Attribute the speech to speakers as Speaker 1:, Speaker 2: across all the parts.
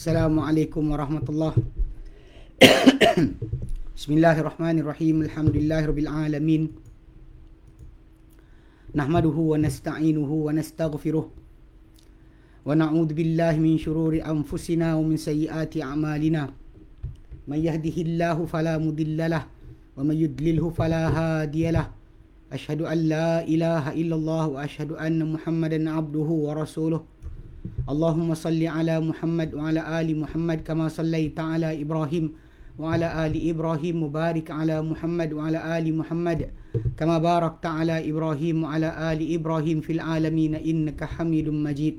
Speaker 1: Assalamualaikum warahmatullahi Bismillahirrahmanirrahim. Alhamdulillahirabbil alamin. Nahmaduhu wa nasta'inuhu wa nastaghfiruh. Wa na'udzu billahi min shururi anfusina wa min sayyiati a'malina. May yahdihillahu fala mudhillalah wa may yudlilhu fala hadiyalah. Ashhadu an la ilaha illallah wa ashhadu anna Muhammadan abduhu wa rasuluh. اللهم صل على محمد وعلى آل محمد كما صليت على إبراهيم وعلى آل إبراهيم مبارك على محمد وعلى آل محمد كما باركت على إبراهيم وعلى آل إبراهيم في العالمين إنك حميد مجيد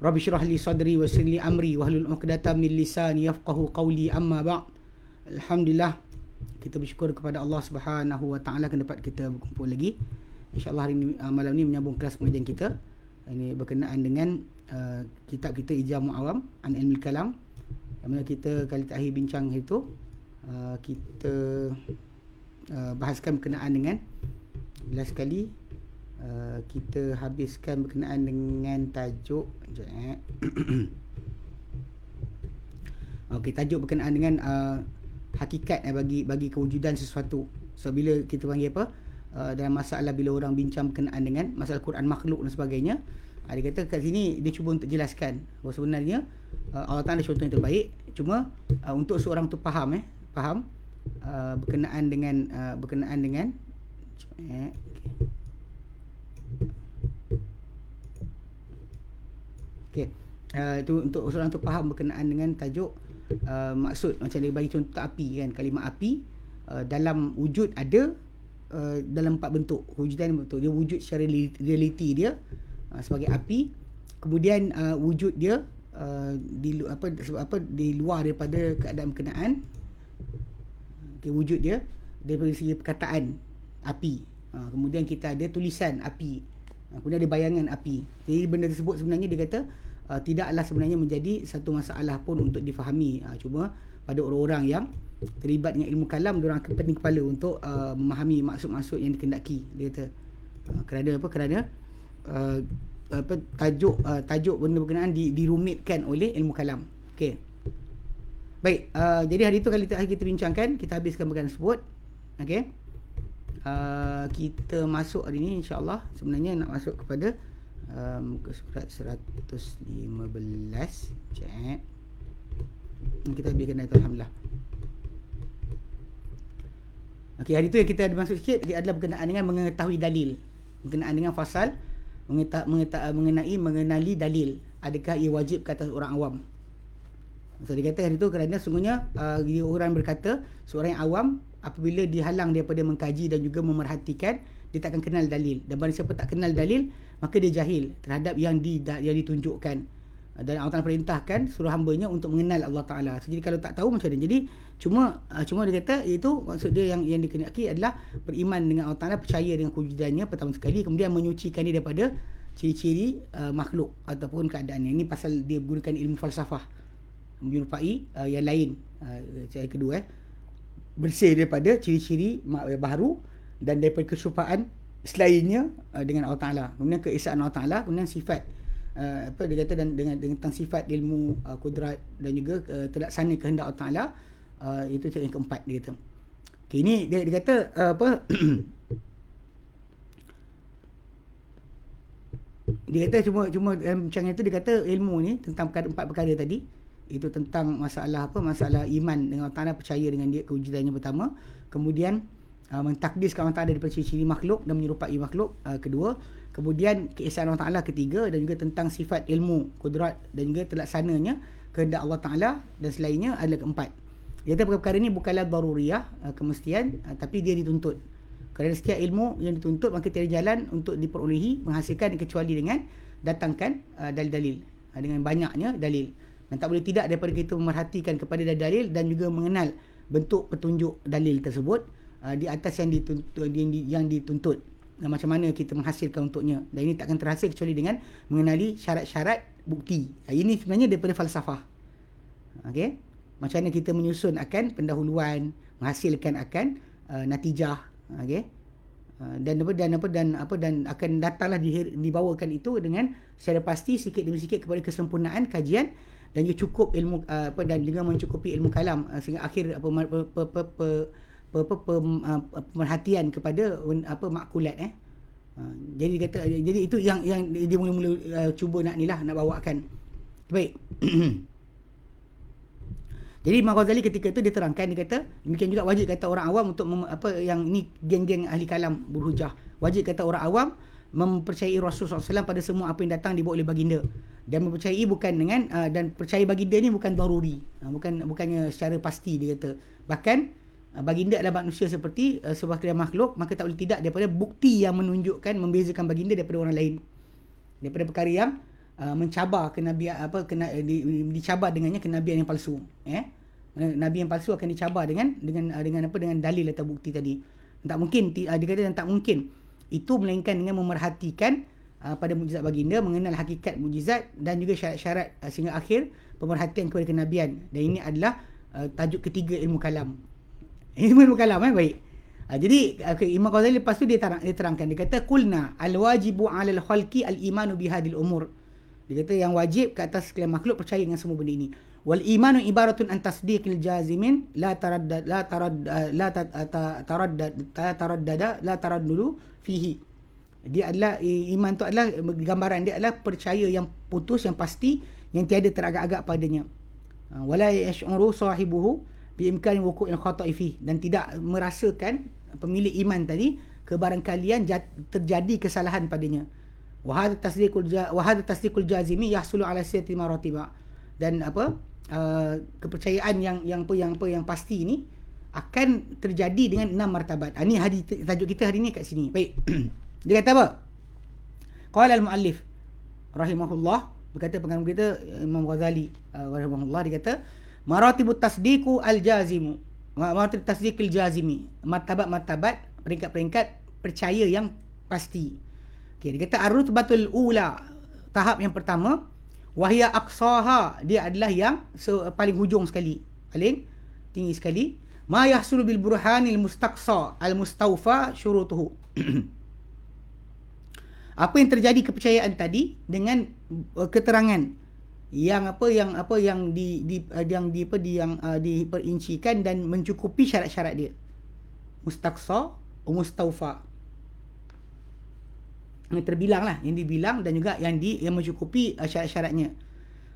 Speaker 1: رب اشرح لي صدري ويسر لي أمري واحلل عقدة من لساني يفقه قولي أما بعد الحمد لله kita bersyukur kepada Allah Subhanahu Wa Taala kerana dapat kita berkumpul lagi. Insya-Allah hari ini uh, malam ni menyambung kelas pengajian kita. Ini berkenaan dengan uh, kitab kita Ijam Awam An Ilmi Kalam yang mana kita kali terakhir bincang itu uh, kita uh, bahaskan berkenaan dengan last sekali uh, kita habiskan berkenaan dengan tajuk sekejap eh. Okey tajuk berkenaan dengan uh, hakikat eh, bagi bagi kewujudan sesuatu. So bila kita panggil apa? Uh, dalam masalah bila orang bincang berkenaan dengan masalah Quran makhluk dan sebagainya, dia kata kat sini dia cuba untuk jelaskan bahawa sebenarnya uh, Allah Taala contoh yang terbaik. Cuma uh, untuk seorang tu faham eh, faham uh, berkenaan dengan uh, berkenaan dengan eh, Okey. Uh, itu untuk seorang tu faham berkenaan dengan tajuk uh, maksud macam dia bagi contoh api kan kalimah api uh, dalam wujud ada uh, dalam empat bentuk wujudan bentuk dia wujud secara realiti dia uh, sebagai api kemudian uh, wujud dia uh, di apa sebab apa di luar daripada keadaan berkenaan okay, wujud dia daripada segi perkataan api uh, kemudian kita ada tulisan api uh, kemudian ada bayangan api jadi benda tersebut sebenarnya dia kata uh, tidaklah sebenarnya menjadi satu masalah pun untuk difahami. Uh, cuma pada orang-orang yang terlibat dengan ilmu kalam, orang akan pening kepala untuk uh, memahami maksud-maksud yang dikendaki. Dia kata uh, kerana apa? Kerana uh, apa tajuk uh, tajuk benda berkenaan di, dirumitkan oleh ilmu kalam. Okey. Baik, uh, jadi hari itu kali terakhir kita bincangkan, kita habiskan berkenaan tersebut. Okey. Uh, kita masuk hari ini insya-Allah sebenarnya nak masuk kepada uh, muka surat 115 cek kita habiskan ayat Alhamdulillah Okey, hari tu yang kita ada masuk sikit dia adalah berkenaan dengan mengetahui dalil. Berkenaan dengan fasal mengeta, mengeta, mengenai mengenali dalil. Adakah ia wajib ke atas orang awam? So dia kata hari tu kerana sungguhnya uh, orang berkata seorang yang awam apabila dihalang daripada mengkaji dan juga memerhatikan dia takkan kenal dalil dan barang siapa tak kenal dalil maka dia jahil terhadap yang di yang ditunjukkan dan Allah Taala perintahkan suruh hamba-Nya untuk mengenal Allah Taala. So, jadi kalau tak tahu macam mana? Jadi cuma uh, cuma dia kata itu maksud dia yang yang dikenaki adalah beriman dengan Allah Taala, percaya dengan kewujudannya pertama sekali kemudian menyucikan dia daripada ciri-ciri uh, makhluk ataupun keadaannya. Ini pasal dia gunakan ilmu falsafah menyerupai uh, yang lain. Uh, cara kedua eh bersih daripada ciri-ciri baharu dan daripada kesumpaan selainnya uh, dengan Allah Taala. Kemudian keesaan Allah Taala, kemudian sifat uh, apa dia kata dan dengan dengan tentang sifat ilmu uh, kudrat dan juga uh, terlaksana kehendak Allah Taala uh, itu yang keempat dia kata. Okay, ini dia, dia kata uh, apa? Dia kata cuma cuma macam itu dia kata ilmu ni tentang perkara, empat perkara tadi. Itu tentang masalah apa? Masalah iman dengan Allah Taala percaya dengan dia kewujudannya pertama. Kemudian uh, mentakdiskan Allah Ta'ala daripada ciri-ciri makhluk dan menyerupai makhluk uh, kedua. Kemudian keesaan Allah Ta'ala ketiga dan juga tentang sifat ilmu kudrat dan juga terlaksananya kehendak Allah Ta'ala dan selainnya adalah keempat dia kata perkara ini bukanlah daruriyah uh, kemestian uh, tapi dia dituntut. Kerana setiap ilmu yang dituntut maka tiada jalan untuk diperolehi menghasilkan kecuali dengan datangkan uh, dalil-dalil. Dengan banyaknya dalil. Dan tak boleh tidak daripada kita memerhatikan kepada dalil dan juga mengenal bentuk petunjuk dalil tersebut di atas yang dituntut yang, dituntut. Dan macam mana kita menghasilkan untuknya. Dan ini takkan terhasil kecuali dengan mengenali syarat-syarat bukti. Ini sebenarnya daripada falsafah. Okey macam mana kita menyusun akan pendahuluan menghasilkan akan uh, natijah okey? Uh, dan apa dan apa dan apa dan akan datanglah di, dibawakan itu dengan secara pasti sikit demi sikit kepada kesempurnaan kajian dan juga cukup ilmu uh, apa dan dengan mencukupi ilmu kalam uh, sehingga akhir apa pe, uh, pemerhatian kepada apa makulat eh? Uh, jadi kata jadi itu yang yang dia mula-mula uh, cuba nak nilah nak bawakan. Baik jadi Imam Ghazali ketika itu dia terangkan dia kata demikian juga wajib kata orang awam untuk mem, apa yang ini geng-geng ahli kalam berhujah. Wajib kata orang awam mempercayai Rasulullah SAW pada semua apa yang datang dibawa oleh baginda. Dan mempercayai bukan dengan uh, dan percaya baginda ni bukan daruri. Uh, bukan bukannya secara pasti dia kata. Bahkan uh, baginda adalah manusia seperti uh, sebuah kriya makhluk maka tak boleh tidak daripada bukti yang menunjukkan membezakan baginda daripada orang lain. Daripada perkara yang uh, mencabar kenabian apa kena di, dicabar dengannya kenabian yang palsu eh? Nabi yang palsu akan dicabar dengan dengan uh, dengan apa dengan dalil atau bukti tadi. Tak mungkin uh, dia kata tak mungkin. Itu melainkan dengan memerhatikan pada mujizat baginda mengenal hakikat mujizat dan juga syarat-syarat sehingga akhir pemerhatian kepada kenabian. Dan ini adalah tajuk ketiga ilmu kalam. Ilmu, ilmu kalam eh? Baik. Jadi Imam Ghazali lepas tu dia, terang, dia terangkan. Dia kata kulna al wajibu ala al khalqi al imanu bihadil umur dia kata yang wajib ke atas sekalian makhluk percaya dengan semua benda ini. Wal imanu ibaratun an tasdiqil jazimin la taraddad la tarad la taraddad taraddada la taraddulu fihi. Dia adalah iman tu adalah gambaran dia adalah percaya yang putus yang pasti yang tiada teragak-agak padanya. Ha, wala yash'uru sahibuhu bi imkan wuqu'il khata'i fi dan tidak merasakan pemilik iman tadi kebarangkalian terjadi kesalahan padanya wa hadha tasdiqul wa hadha tasdiqul jazimi yahsulu ala siyati maratiba dan apa Uh, kepercayaan yang yang apa yang apa yang pasti ni akan terjadi dengan enam martabat. Ha, ni hadis tajuk kita hari ni kat sini. Baik. dia kata apa? Qala al-muallif rahimahullah berkata pengarang kita Imam Ghazali uh, rahimahullah dia kata maratibut tasdiqu al-jazimu. Maratib tasdiqil jazimi. Martabat-martabat peringkat-peringkat percaya yang pasti. Okey, dia kata ar-rutbatul ula tahap yang pertama wahya aqsaha dia adalah yang paling hujung sekali paling tinggi sekali. Ma yahsulu bil burhanil mustaqsa al mustawfa syurutuhu. Apa yang terjadi kepercayaan tadi dengan uh, keterangan yang apa yang apa yang di, di uh, yang di apa di yang uh, diperincikan dan mencukupi syarat-syarat dia? Mustaqsa mustawfa yang terbilang lah yang dibilang dan juga yang di yang mencukupi uh, syarat-syaratnya.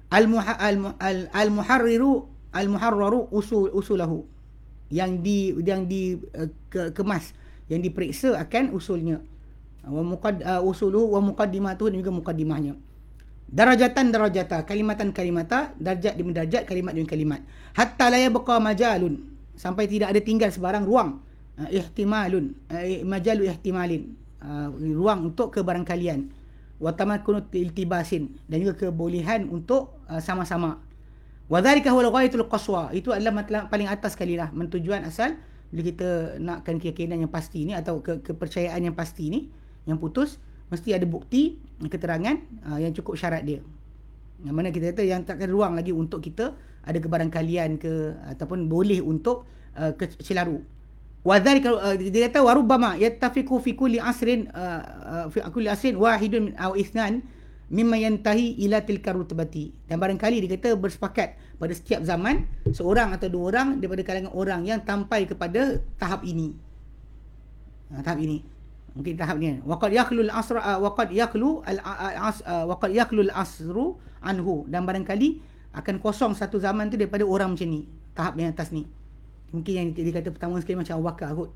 Speaker 1: Al al muharriru al muharraru usul usulahu. Yang di yang di uh, ke, kemas yang diperiksa akan usulnya. Wa muqad uh, usuluhu wa muqaddimatuhu dan juga muqaddimahnya. Darajatan darajata kalimatan kalimata darjat demi darjat kalimat demi kalimat. Hatta la yabqa majalun sampai tidak ada tinggal sebarang ruang. Uh, ihtimalun uh, majalu ihtimalin uh, ruang untuk kebarangkalian. Wa tamakkunut iltibasin. Dan juga kebolehan untuk uh, sama-sama. Wa dzalika huwa ghayatul qaswa. Itu adalah matlamat paling atas sekali lah mentujuan asal bila kita nakkan keyakinan yang pasti ni atau ke, kepercayaan yang pasti ni yang putus mesti ada bukti keterangan uh, yang cukup syarat dia. Yang mana kita kata yang takkan ruang lagi untuk kita ada kebarangkalian ke ataupun boleh untuk uh, kecelaru kalau uh, dia kata warubama yattafiqu fi kulli asrin uh, uh, fi kulli asrin wahidun aw ithnan mimma yantahi ila tilka rutbati. Dan barangkali dia kata bersepakat pada setiap zaman seorang atau dua orang daripada kalangan orang yang sampai kepada tahap ini. Uh, tahap ini. Mungkin tahap ni. Waqad yakhlu al-asra waqad yakhlu waqad yakhlu al-asru anhu dan barangkali akan kosong satu zaman tu daripada orang macam ni. Tahap yang atas ni. Mungkin yang dia kata pertama sekali macam Abu Bakar kot.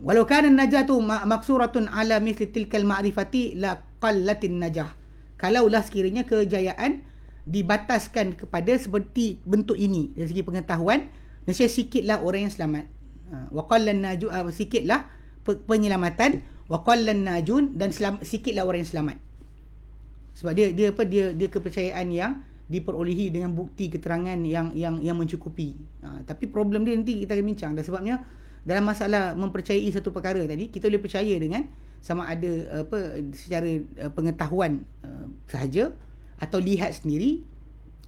Speaker 1: Walau kana najatu maksuratun ala mithli tilkal ma'rifati la qallatin najah. Kalaulah sekiranya kejayaan dibataskan kepada seperti bentuk ini dari segi pengetahuan, nescaya sikitlah orang yang selamat. Ha, wa qallan naju uh, sikitlah penyelamatan wa qallan najun dan selam, sikitlah orang yang selamat. Sebab dia dia apa dia dia kepercayaan yang diperolehi dengan bukti keterangan yang yang yang mencukupi. Ha, tapi problem dia nanti kita akan bincang dan sebabnya dalam masalah mempercayai satu perkara tadi kita boleh percaya dengan sama ada apa secara uh, pengetahuan uh, sahaja atau lihat sendiri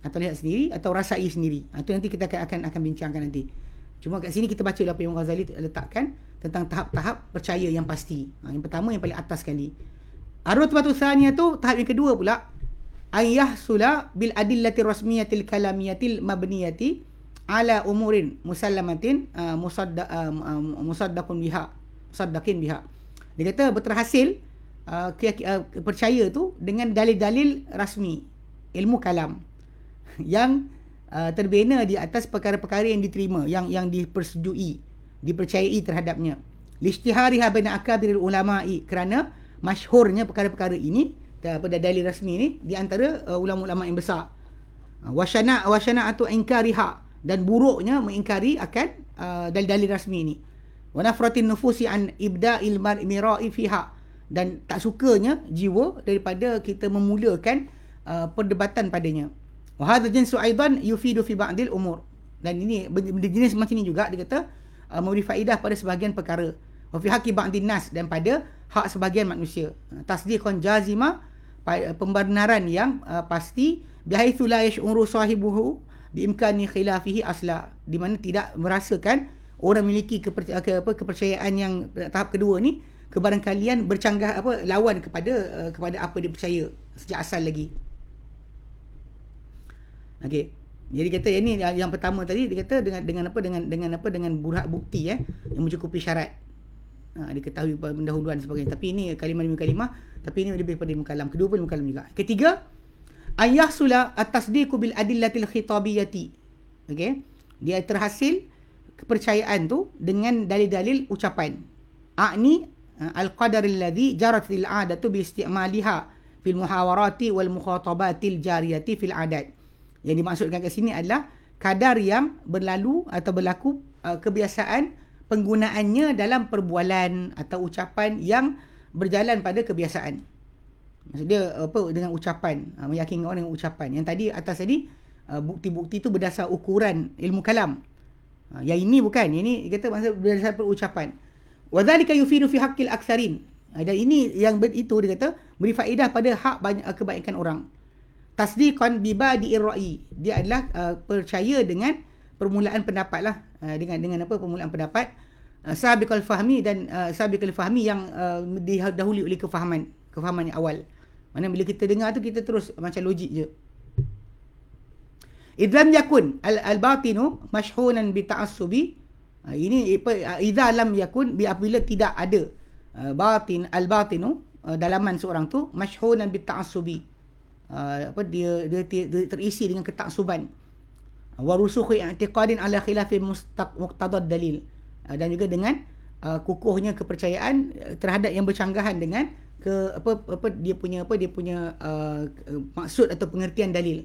Speaker 1: atau lihat sendiri atau rasai sendiri. Ha, itu nanti kita akan akan akan bincangkan nanti. Cuma kat sini kita baca apa yang Ghazali letakkan tentang tahap-tahap percaya yang pasti. Ha, yang pertama yang paling atas sekali. Arut batu tu tahap yang kedua pula ayah sula bil adillati rasmiyatil kalamiyatil mabniyati ala umurin musallamatin uh, musadda uh, musaddaqun biha musaddaqin biha. Dia kata berterhasil uh, uh, percaya tu dengan dalil-dalil rasmi ilmu kalam yang uh, terbina di atas perkara-perkara yang diterima yang yang dipersetujui dipercayai terhadapnya. Lishtihariha baina akabiril ulama'i kerana masyhurnya perkara-perkara ini pada dalil rasmi ni di antara uh, ulama-ulama yang besar. Uh, wasyana wasyana atau ingkariha dan buruknya mengingkari akan uh, dalil-dalil rasmi ni. Wa nafratin nufusi an ibda'il mira'i fiha dan tak sukanya jiwa daripada kita memulakan uh, perdebatan padanya. Wa hadha jinsu aidan yufidu fi ba'dil umur. Dan ini benda jenis macam ni juga dia kata uh, memberi faedah pada sebahagian perkara. Wa fi haqqi ba'din nas dan pada hak sebahagian manusia. Uh, tasdiqan jazima pembenaran yang uh, pasti bihaitsu la yash'uru sahibuhu biimkani khilafihi asla. Di mana tidak merasakan orang memiliki kepercayaan, ke, apa, kepercayaan yang tahap kedua ni kebarangkalian bercanggah apa lawan kepada uh, kepada apa dia percaya sejak asal lagi. Okey. Jadi kata yang ni yang, pertama tadi dia kata dengan dengan apa dengan dengan apa dengan burhak bukti eh yang mencukupi syarat ha, diketahui pendahuluan sebagainya. Tapi ini kalimah demi kalimah tapi ini lebih daripada mukalam kedua pun mukalam juga. Ketiga ayah sula at-tasdiqu bil adillatil khitabiyati. Okey? Dia terhasil kepercayaan tu dengan dalil-dalil ucapan. A'ni ha, al-qadar alladhi jarat lil 'adatu bi istimaliha fil muhawarati wal mukhatabatil jariyati fil 'adat. Yang dimaksudkan kat sini adalah kadar yang berlalu atau berlaku uh, kebiasaan penggunaannya dalam perbualan atau ucapan yang berjalan pada kebiasaan. Maksud dia apa dengan ucapan, uh, meyakinkan orang dengan ucapan. Yang tadi atas tadi uh, bukti-bukti itu berdasar ukuran ilmu kalam. Uh, yang ini bukan, yang ini kata maksud berdasar ucapan. Wa dzalika yufidu fi haqqil aktsarin. Dan ini yang itu dia kata beri faedah pada hak banyak kebaikan orang. Tasdiqan bi badi ra'i. Dia adalah uh, percaya dengan permulaan pendapat lah. Uh, dengan dengan apa permulaan pendapat. Uh, sabiqul fahmi dan uh, sabiqul fahmi yang uh, didahului oleh kefahaman kefahaman yang awal. Mana bila kita dengar tu kita terus macam logik je. Idlam yakun al, batinu mashhunan bi ta'assubi. Ini idza lam yakun bi apabila tidak ada uh, batin al batinu uh, dalaman seorang tu mashhunan bi ta'assubi. Uh, apa dia, dia, dia terisi dengan ketaksuban wa rusukhi i'tiqadin ala khilafi muqtadad dalil. Uh, dan juga dengan uh, kukuhnya kepercayaan uh, terhadap yang bercanggahan dengan ke apa apa dia punya apa dia punya uh, maksud atau pengertian dalil.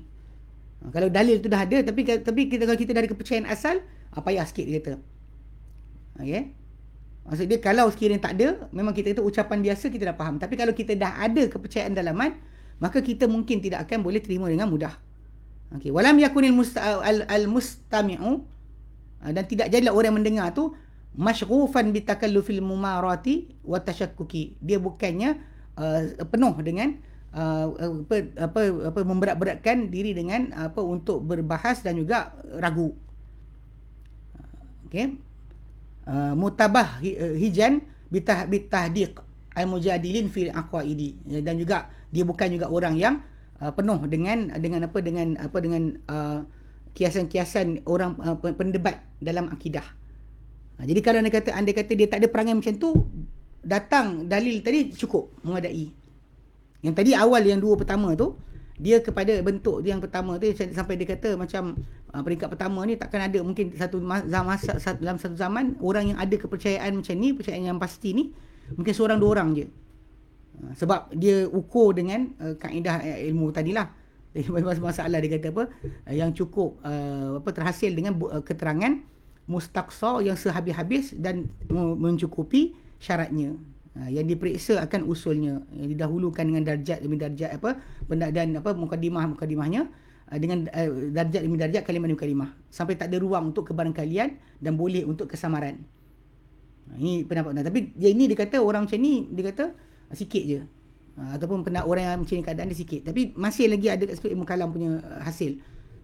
Speaker 1: Kalau dalil tu dah ada tapi tapi kita kalau kita dari kepercayaan asal apa payah sikit dia kata. Okey maksud dia kalau sekiranya tak ada memang kita itu ucapan biasa kita dah faham. Tapi kalau kita dah ada kepercayaan dalaman maka kita mungkin tidak akan boleh terima dengan mudah Okey, walam yakunil musta, al, al mustami'u ah, dan tidak jadilah orang mendengar tu masyrufan bi takallufil mumarati wa tashakkuki. Dia bukannya uh, penuh dengan uh, apa, apa apa memberat-beratkan diri dengan apa untuk berbahas dan juga ragu. Okey. Uh, mutabah hijan bitah bitahdiq al mujadilin fil aqwaidi dan juga dia bukan juga orang yang uh, penuh dengan dengan apa dengan apa dengan uh, kiasan-kiasan orang uh, pendebat dalam akidah. Uh, jadi kalau anda kata anda kata dia tak ada perangai macam tu, datang dalil tadi cukup mengadai. Yang tadi awal yang dua pertama tu dia kepada bentuk dia yang pertama tu sampai dia kata macam uh, peringkat pertama ni takkan ada mungkin satu satu, dalam satu zaman orang yang ada kepercayaan macam ni kepercayaan yang pasti ni mungkin seorang dua orang je sebab dia ukur dengan uh, kaedah uh, ilmu tadilah. Jadi masalah dia kata apa? Uh, yang cukup uh, apa terhasil dengan uh, keterangan mustaqsa yang sehabis-habis dan mencukupi syaratnya. Uh, yang diperiksa akan usulnya. Yang didahulukan dengan darjat demi darjat apa dan apa mukadimah mukadimahnya uh, dengan uh, darjat demi darjat kalimah demi kalimah. Sampai tak ada ruang untuk kebarangkalian dan boleh untuk kesamaran. Uh, ini pendapat. Tapi dia ini dia kata orang macam ni dia kata sikit je. Uh, ataupun pernah orang yang macam ni keadaan dia sikit. Tapi masih lagi ada kat ilmu kalam punya uh, hasil.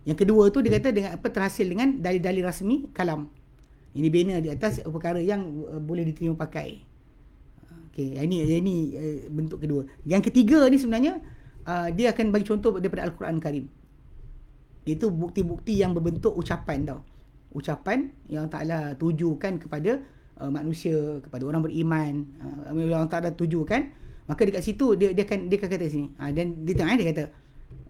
Speaker 1: Yang kedua tu dia kata dengan apa terhasil dengan dalil-dalil rasmi kalam. Ini bina di atas perkara yang uh, boleh diterima pakai. Okey ini ini uh, bentuk kedua. Yang ketiga ni sebenarnya dia akan bagi contoh daripada Al-Quran Karim. Itu bukti-bukti yang berbentuk ucapan tau. Ucapan yang Ta'ala tujukan kepada uh, manusia, kepada orang beriman. Uh, yang Ta'ala tujukan. Maka dekat situ dia dia akan dia akan kata sini. Uh, dan di tengah dia kata.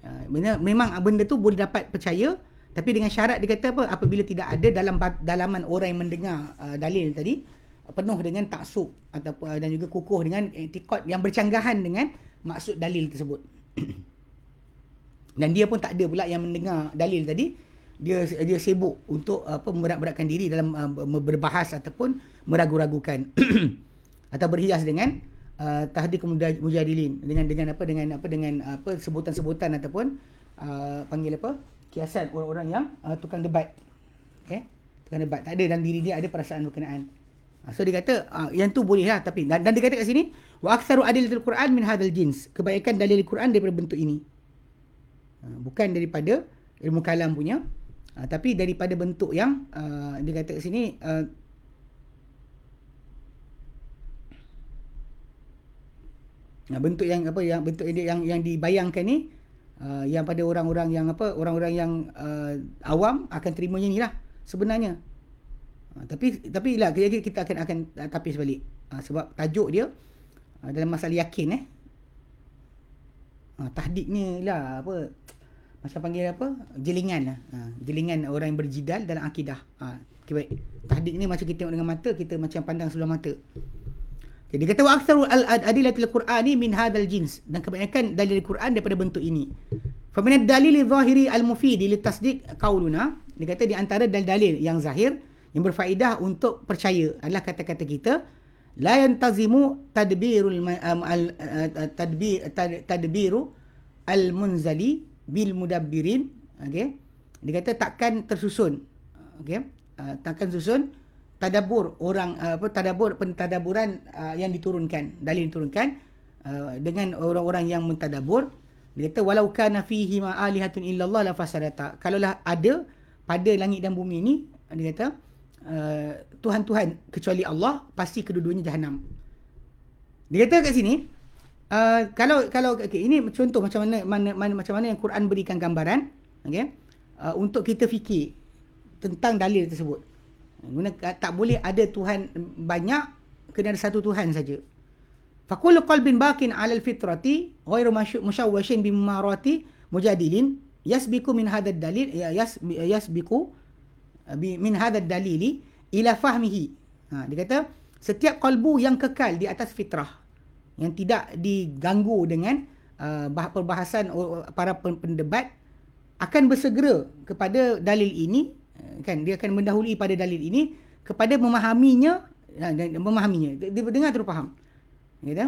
Speaker 1: Uh, memang benda tu boleh dapat percaya. Tapi dengan syarat dia kata apa? Apabila tidak ada dalam dalaman orang yang mendengar uh, dalil tadi penuh dengan taksub ataupun dan juga kukuh dengan etikot yang bercanggahan dengan maksud dalil tersebut. Dan dia pun tak ada pula yang mendengar dalil tadi. Dia dia sibuk untuk apa memberat-beratkan diri dalam uh, berbahas ataupun meragu-ragukan atau berhias dengan uh, tahdik mujadilin dengan dengan apa dengan apa dengan apa sebutan-sebutan ataupun uh, panggil apa kiasan orang-orang yang uh, tukang debat. Okey. Tukang debat. Tak ada dalam diri dia ada perasaan berkenaan. Uh, so dia kata uh, yang tu boleh lah tapi dan, dan dia kata kat sini wa aktsaru adillatil Quran min hadzal jins. Kebaikan dalil Quran daripada bentuk ini. Ha, bukan daripada ilmu kalam punya uh, tapi daripada bentuk yang uh, dia kata kat sini uh, bentuk yang apa yang bentuk yang yang, yang dibayangkan ni uh, yang pada orang-orang yang apa orang-orang yang uh, awam akan terimanya ni lah sebenarnya uh, tapi tapi lah kita, kita akan akan tapis balik uh, sebab tajuk dia uh, dalam masalah yakin eh uh, ni lah apa macam panggil apa? Jelingan lah. Ha, jelingan orang yang berjidal dalam akidah. Ha, okay, baik. Tahdik ni macam kita tengok dengan mata, kita macam pandang sebelah mata. Jadi dia kata aksar al-adilatil Qur'ani min hadal jins dan kebanyakan dalil Al-Quran daripada bentuk ini. Fa min ad-dalil adh-dhahiri al-mufid li tasdiq qauluna, dia kata di antara dalil-dalil yang zahir yang berfaedah untuk percaya adalah kata-kata kita la yantazimu tadbirul eh, tadbir tadbiru al-munzali bil mudabbirin, okey. Dia kata takkan tersusun. Okey. Uh, takkan susun tadabbur orang uh, apa tadabbur pentadaburan uh, yang diturunkan dalil diturunkan uh, dengan orang-orang yang mentadabbur dia kata walau kana fihi ma alihatun illallah la fasadata. Kalaulah ada pada langit dan bumi ni dia kata uh, tuhan-tuhan kecuali Allah pasti kedua-duanya jahanam. Dia kata kat sini Uh, kalau kalau okay, ini contoh macam mana, mana mana macam mana yang Quran berikan gambaran okey uh, untuk kita fikir tentang dalil tersebut guna tak boleh ada tuhan banyak kena ada satu tuhan saja. Faqul qalbin baqin 'ala al-fitrati ghairu mushawwishin bimarati mujadilin yasbiku min hadha dalil yas yasbiku uh, min hadha dalili ila fahmihi. Ha dia kata setiap kalbu yang kekal di atas fitrah yang tidak diganggu dengan uh, perbahasan para pendebat akan bersegera kepada dalil ini kan dia akan mendahului pada dalil ini kepada memahaminya uh, dan memahaminya dia, dengar terus faham gitu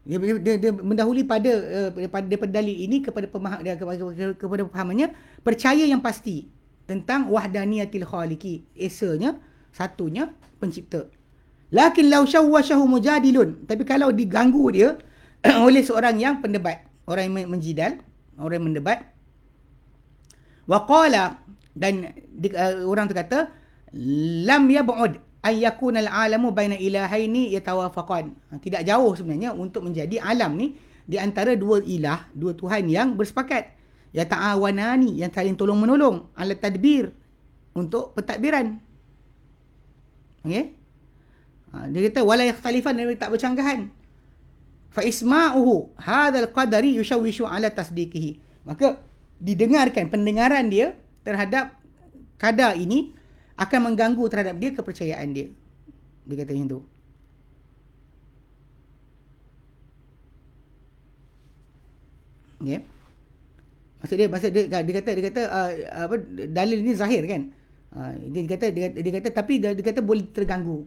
Speaker 1: dia, dia, dia mendahului pada uh, pada daripada dalil ini kepada pemaham dia, kepada, kepada pemahamannya percaya yang pasti tentang wahdaniyatil khaliqi esanya satunya pencipta Lakin lau syawwashahu mujadilun. Tapi kalau diganggu dia oleh seorang yang pendebat. Orang yang menjidal. Orang yang mendebat. Waqala. Dan uh, orang tu kata. Lam yab'ud an yakuna al-alamu baina ilahaini yatawafaqan. Ha, tidak jauh sebenarnya untuk menjadi alam ni di antara dua ilah, dua tuhan yang bersepakat. Ya ta'awanani yang saling tolong menolong ala tadbir untuk pentadbiran. Okey? Ha, dia kata wala yakhtalifan dan tak bercanggahan. Fa isma'uhu hadzal qadari yushawwishu ala tasdiqihi. Maka didengarkan pendengaran dia terhadap kadar ini akan mengganggu terhadap dia kepercayaan dia. Dia kata macam tu. Okay. Maksud dia, maksud dia, dia kata, dia kata uh, apa, dalil ni zahir kan. Uh, dia, kata, dia, dia kata, tapi dia, dia kata boleh terganggu.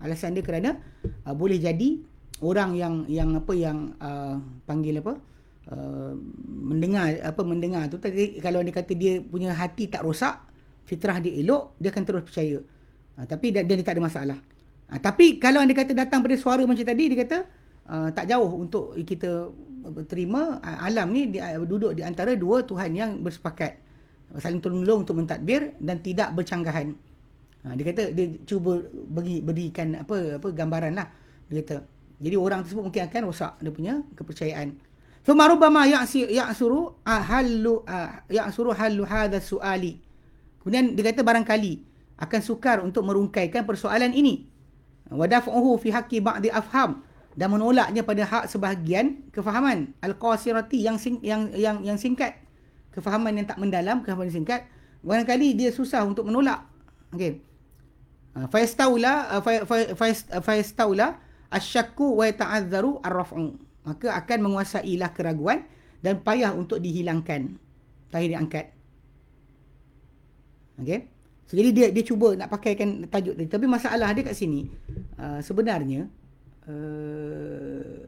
Speaker 1: Alasan dia kerana uh, boleh jadi orang yang yang apa yang uh, panggil apa uh, mendengar apa mendengar tu tadi kalau dia kata dia punya hati tak rosak fitrah dia elok dia akan terus percaya uh, tapi dia, dia tak ada masalah uh, tapi kalau dia kata datang pada suara macam tadi dia kata uh, tak jauh untuk kita terima uh, alam ni dia duduk di antara dua tuhan yang bersepakat saling tolong untuk mentadbir dan tidak bercanggahan Ha, dia kata dia cuba bagi berikan apa apa gambaran lah. Dia kata Jadi orang tersebut mungkin akan rosak dia punya kepercayaan. Thumma rubbama ya'suru ahallu ya'suru halu hadha su'ali. Kemudian dia kata barangkali akan sukar untuk merungkaikan persoalan ini. Wa daf'uhu fi haqqi ba'di afham dan menolaknya pada hak sebahagian kefahaman al-qasirati yang sing, yang yang yang singkat. Kefahaman yang tak mendalam, kefahaman yang singkat. Barangkali dia susah untuk menolak. Okey. Faistaula faistaula asyakku wa ta'azzaru ar-raf'u. Maka akan menguasailah keraguan dan payah untuk dihilangkan. Tak diangkat. Okey. So, jadi dia dia cuba nak pakaikan tajuk tadi. Tapi masalah dia kat sini uh, sebenarnya uh,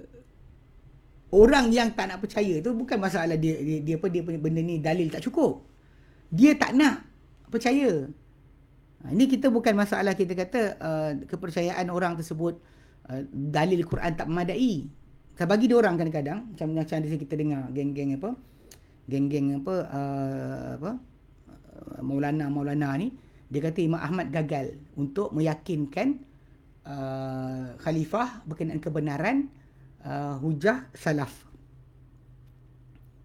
Speaker 1: orang yang tak nak percaya tu bukan masalah dia dia, dia apa dia punya benda ni dalil tak cukup. Dia tak nak percaya. Ha, ini kita bukan masalah kita kata uh, kepercayaan orang tersebut uh, dalil Quran tak memadai. Saya bagi dia orang kadang-kadang macam macam di kita dengar geng-geng apa? Geng-geng apa uh, apa? Uh, Maulana Maulana ni dia kata Imam Ahmad gagal untuk meyakinkan uh, khalifah berkenaan kebenaran uh, hujah salaf.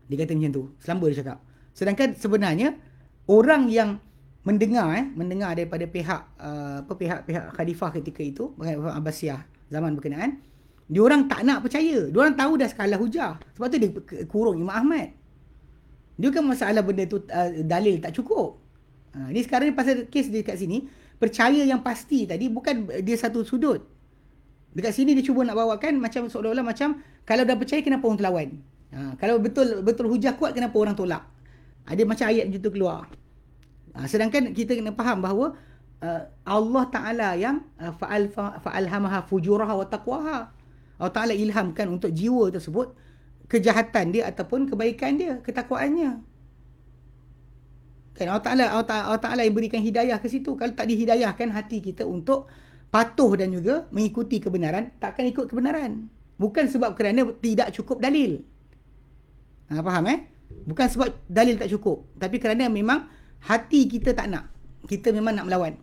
Speaker 1: Dia kata macam tu. Selamba dia cakap. Sedangkan sebenarnya orang yang mendengar eh mendengar daripada pihak uh, apa pihak-pihak khalifah ketika itu Abbasiyah zaman berkenaan dia orang tak nak percaya. Dia orang tahu dah skala hujah. Sebab tu dia kurung Imam Ahmad. Dia kan masalah benda tu uh, dalil tak cukup. Uh, ni sekarang ni pasal kes dia kat sini percaya yang pasti tadi bukan dia satu sudut. Dekat sini dia cuba nak bawakan macam seolah-olah macam kalau dah percaya kenapa orang terlawan? Uh, kalau betul betul hujah kuat kenapa orang tolak? Ada uh, macam ayat macam tu keluar. Ha, sedangkan kita kena faham bahawa uh, Allah Taala yang uh, fa'al fa'alhamaha fujuraha wa taqwaha. Allah Taala ilhamkan untuk jiwa tersebut kejahatan dia ataupun kebaikan dia, ketakwaannya. Kan Allah Taala Allah Taala yang berikan hidayah ke situ. Kalau tak dihidayahkan hati kita untuk patuh dan juga mengikuti kebenaran, takkan ikut kebenaran. Bukan sebab kerana tidak cukup dalil. Ha, faham eh? Bukan sebab dalil tak cukup, tapi kerana memang hati kita tak nak. Kita memang nak melawan.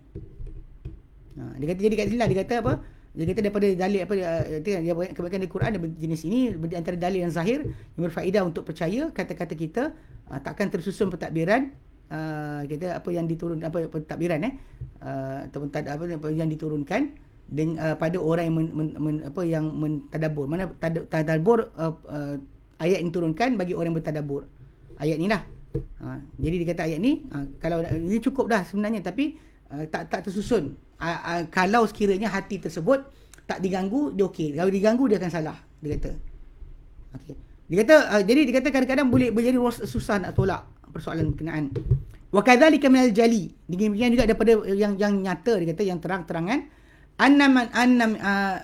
Speaker 1: Ha, dia kata jadi kat sini lah, dia kata apa? Dia kata daripada dalil apa dia, dia, kebanyakan di Quran ada jenis ini antara dalil yang zahir yang berfaedah untuk percaya kata-kata kita uh, takkan tersusun pentadbiran uh, kita apa yang diturun apa pentadbiran eh uh, ataupun tad, apa, yang diturunkan dengan uh, pada orang yang men, men, men, apa yang mentadabbur. Mana tadabbur uh, uh, ayat yang diturunkan bagi orang yang bertadabbur. Ayat ni lah. Ha, jadi dia kata ayat ni ha, kalau ini cukup dah sebenarnya tapi uh, tak tak tersusun. Uh, uh, kalau sekiranya hati tersebut tak diganggu dia okey. Kalau diganggu dia akan salah dia kata. Okey. Dia kata uh, jadi dia kata kadang-kadang boleh menjadi susah nak tolak persoalan berkenaan. Wa kadzalika minal jali. Demikian juga daripada yang yang nyata dia kata yang terang-terangan annaman annam uh,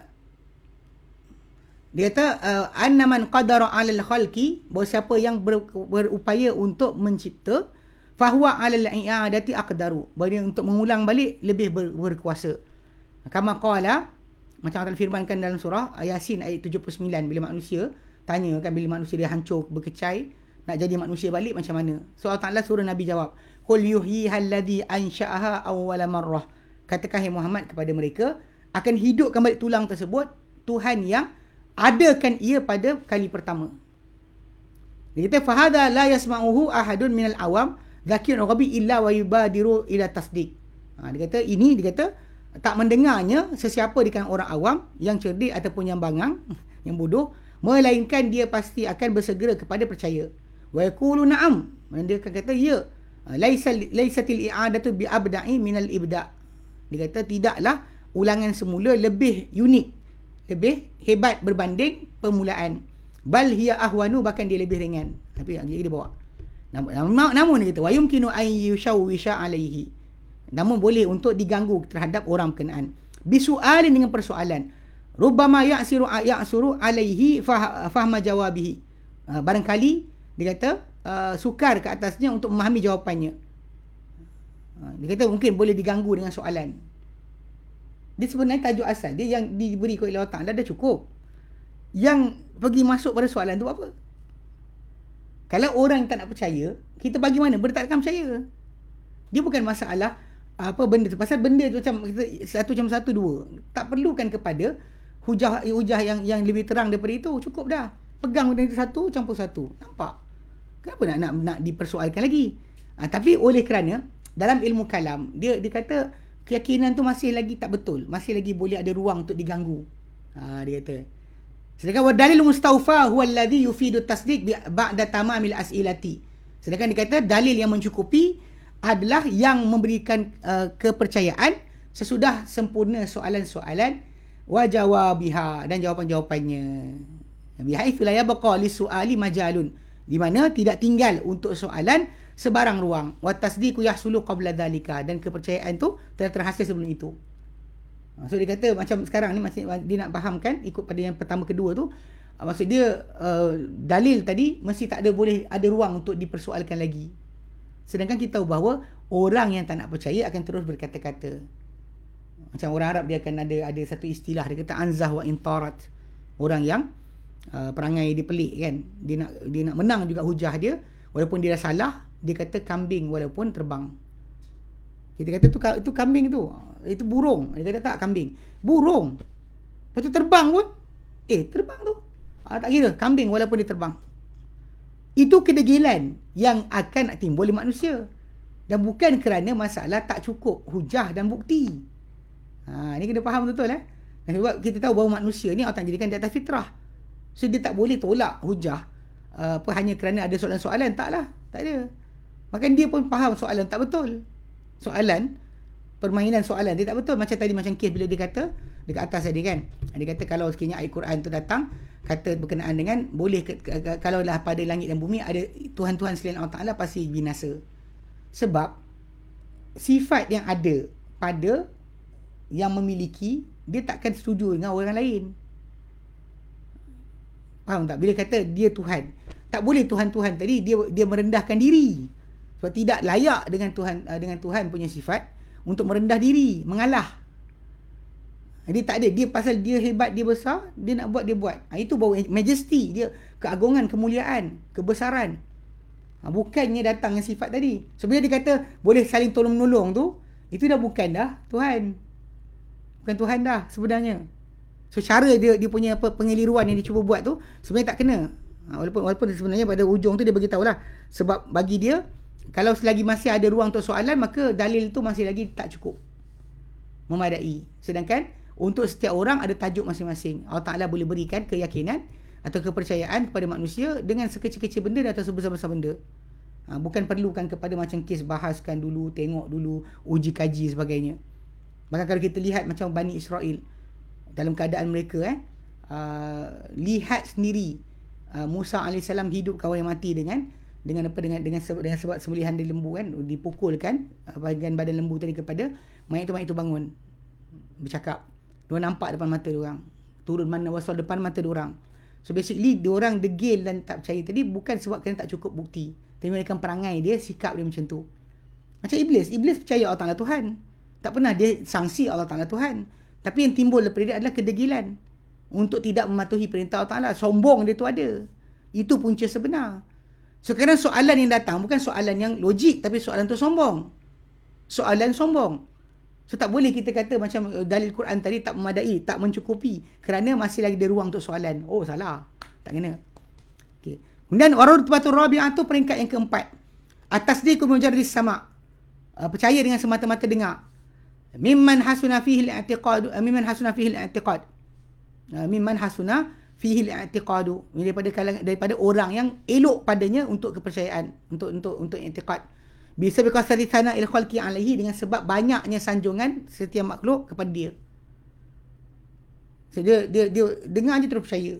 Speaker 1: dia kata uh, annaman qadara 'alal khalqi bahawa siapa yang ber, berupaya untuk mencipta fahuwa 'alal i'adati aqdaru. Bahawa untuk mengulang balik lebih ber, berkuasa. Kama qala macam Allah firmankan dalam surah Yasin ayat 79 bila manusia tanya kan bila manusia dia hancur berkecai nak jadi manusia balik macam mana? So Allah Taala suruh nabi jawab qul yuhyiha alladhi ansha'aha awwala marrah. Katakan hai Muhammad kepada mereka akan hidupkan balik tulang tersebut Tuhan yang adakan ia pada kali pertama. Dia kata fahada la yasma'uhu ahadun minal awam zakirun rabbi illa wa yubadiru ila tasdiq. Ha, dia kata ini dia kata tak mendengarnya sesiapa di kalangan orang awam yang cerdik ataupun yang bangang, yang bodoh melainkan dia pasti akan bersegera kepada percaya. Wa yaqulu na'am. Dia akan kata ya. Laisa laisatil i'adatu bi abda'i minal ibda'. Dia kata tidaklah ulangan semula lebih unik lebih hebat berbanding permulaan. Bal hiya ahwanu bahkan dia lebih ringan. Tapi dia bawa. Namun, namun kata wa yumkinu an yushawwisha alaihi. Namun boleh untuk diganggu terhadap orang berkenaan. Bisualin dengan persoalan. Rubbama ya'siru ya'suru alaihi fah, fahma jawabihi. Uh, barangkali dia kata uh, sukar ke atasnya untuk memahami jawapannya. Uh, dia kata mungkin boleh diganggu dengan soalan. Dia sebenarnya tajuk asal dia yang diberi oleh Allah Ta'ala dah cukup. Yang pergi masuk pada soalan tu apa? Kalau orang tak nak percaya, kita bagi mana? Benda tak akan percaya. Dia bukan masalah apa benda tu. Pasal benda tu macam satu macam satu dua. Tak perlukan kepada hujah hujah yang yang lebih terang daripada itu cukup dah pegang benda itu satu campur satu nampak kenapa nak nak nak dipersoalkan lagi ha, tapi oleh kerana dalam ilmu kalam dia dia kata keyakinan tu masih lagi tak betul masih lagi boleh ada ruang untuk diganggu ha, dia kata sedangkan wa dalil mustawfa huwa alladhi yufidu tasdiq ba'da tamamil as'ilati sedangkan dia kata dalil yang mencukupi adalah yang memberikan uh, kepercayaan sesudah sempurna soalan-soalan wa jawabiha dan jawapan-jawapannya. Bihaitsu la yabqa li su'ali majalun di mana tidak tinggal untuk soalan sebarang ruang. Wa tasdiqu yahsulu qabla dhalika dan kepercayaan tu telah terhasil sebelum itu. Ha, so dia kata macam sekarang ni masih dia nak fahamkan ikut pada yang pertama kedua tu. Ha, maksud dia uh, dalil tadi mesti tak ada boleh ada ruang untuk dipersoalkan lagi. Sedangkan kita tahu bahawa orang yang tak nak percaya akan terus berkata-kata. Macam orang Arab dia akan ada ada satu istilah dia kata anzah wa intarat. Orang yang uh, perangai dia pelik kan. Dia nak dia nak menang juga hujah dia. Walaupun dia dah salah dia kata kambing walaupun terbang. Kita kata tu itu kambing tu itu burung dia kata tak kambing burung lepas tu terbang pun eh terbang tu ah, tak kira kambing walaupun dia terbang itu kedegilan yang akan timbul di manusia dan bukan kerana masalah tak cukup hujah dan bukti Ha, ni kena faham betul eh. Sebab kita tahu bahawa manusia ni Allah jadikan di atas fitrah. So dia tak boleh tolak hujah. Uh, apa hanya kerana ada soalan-soalan. Taklah. Tak ada. Bahkan dia pun faham soalan tak betul. Soalan. Permainan soalan dia tak betul. Macam tadi macam kes bila dia kata. Dekat atas tadi kan. Dia kata kalau sekiranya ayat Quran tu datang. Kata berkenaan dengan. Boleh. Kalau lah pada langit dan bumi. Ada Tuhan-Tuhan selain Allah Ta'ala pasti binasa. Sebab. Sifat yang ada pada yang memiliki dia takkan setuju dengan orang lain. Faham tak? Bila kata dia Tuhan, tak boleh Tuhan-Tuhan tadi dia dia merendahkan diri. Sebab tidak layak dengan Tuhan uh, dengan Tuhan punya sifat untuk merendah diri, mengalah. Jadi tak ada dia pasal dia hebat, dia besar, dia nak buat dia buat. Ha, itu bawa majesty dia, keagungan, kemuliaan, kebesaran. Ha, bukannya datang dengan sifat tadi. Sebenarnya dia kata boleh saling tolong menolong tu, itu dah bukan dah Tuhan bukan Tuhan dah sebenarnya. So cara dia dia punya apa pengeliruan yang dia cuba buat tu sebenarnya tak kena. Ha, walaupun walaupun sebenarnya pada ujung tu dia bagi tahulah sebab bagi dia kalau selagi masih ada ruang untuk soalan maka dalil tu masih lagi tak cukup memadai. Sedangkan untuk setiap orang ada tajuk masing-masing. Allah Taala boleh berikan keyakinan atau kepercayaan kepada manusia dengan sekecil-kecil benda atau sebesar-besar benda. Ha, bukan perlukan kepada macam kes bahaskan dulu, tengok dulu, uji kaji sebagainya. Bahkan kalau kita lihat macam Bani Israel dalam keadaan mereka eh uh, lihat sendiri uh, Musa AS hidup kawan yang mati dengan dengan apa dengan dengan sebab dengan sebab sembelihan di lembu kan dipukulkan uh, bahagian badan lembu tadi kepada mayat itu mayat itu bangun bercakap dia nampak depan mata dia orang turun mana wasal depan mata dia orang so basically dia orang degil dan tak percaya tadi bukan sebab kerana tak cukup bukti tapi mereka perangai dia sikap dia macam tu macam iblis iblis percaya Allah Taala Tuhan tak pernah dia sangsi Allah Ta'ala Tuhan. Tapi yang timbul daripada dia adalah kedegilan. Untuk tidak mematuhi perintah Allah Ta'ala. Sombong dia tu ada. Itu punca sebenar. Sekarang so, soalan yang datang bukan soalan yang logik. Tapi soalan tu sombong. Soalan sombong. So tak boleh kita kata macam uh, dalil Quran tadi tak memadai. Tak mencukupi. Kerana masih lagi ada ruang untuk soalan. Oh salah. Tak kena. Okay. Kemudian warud tubatul rabi'ah tu peringkat yang keempat. Atas dia kumujari sama. Uh, percaya dengan semata-mata dengar mimman hasuna fihi al-i'tiqad eh, mimman hasuna fihi al-i'tiqad eh, mimman hasuna fihi al-i'tiqad daripada kalangan daripada orang yang elok padanya untuk kepercayaan untuk untuk untuk i'tiqad. Bisa berkasari sana il khalqi alaihi dengan sebab banyaknya sanjungan setiap makhluk kepada dia. So, dia, dia dia dengar je terus percaya.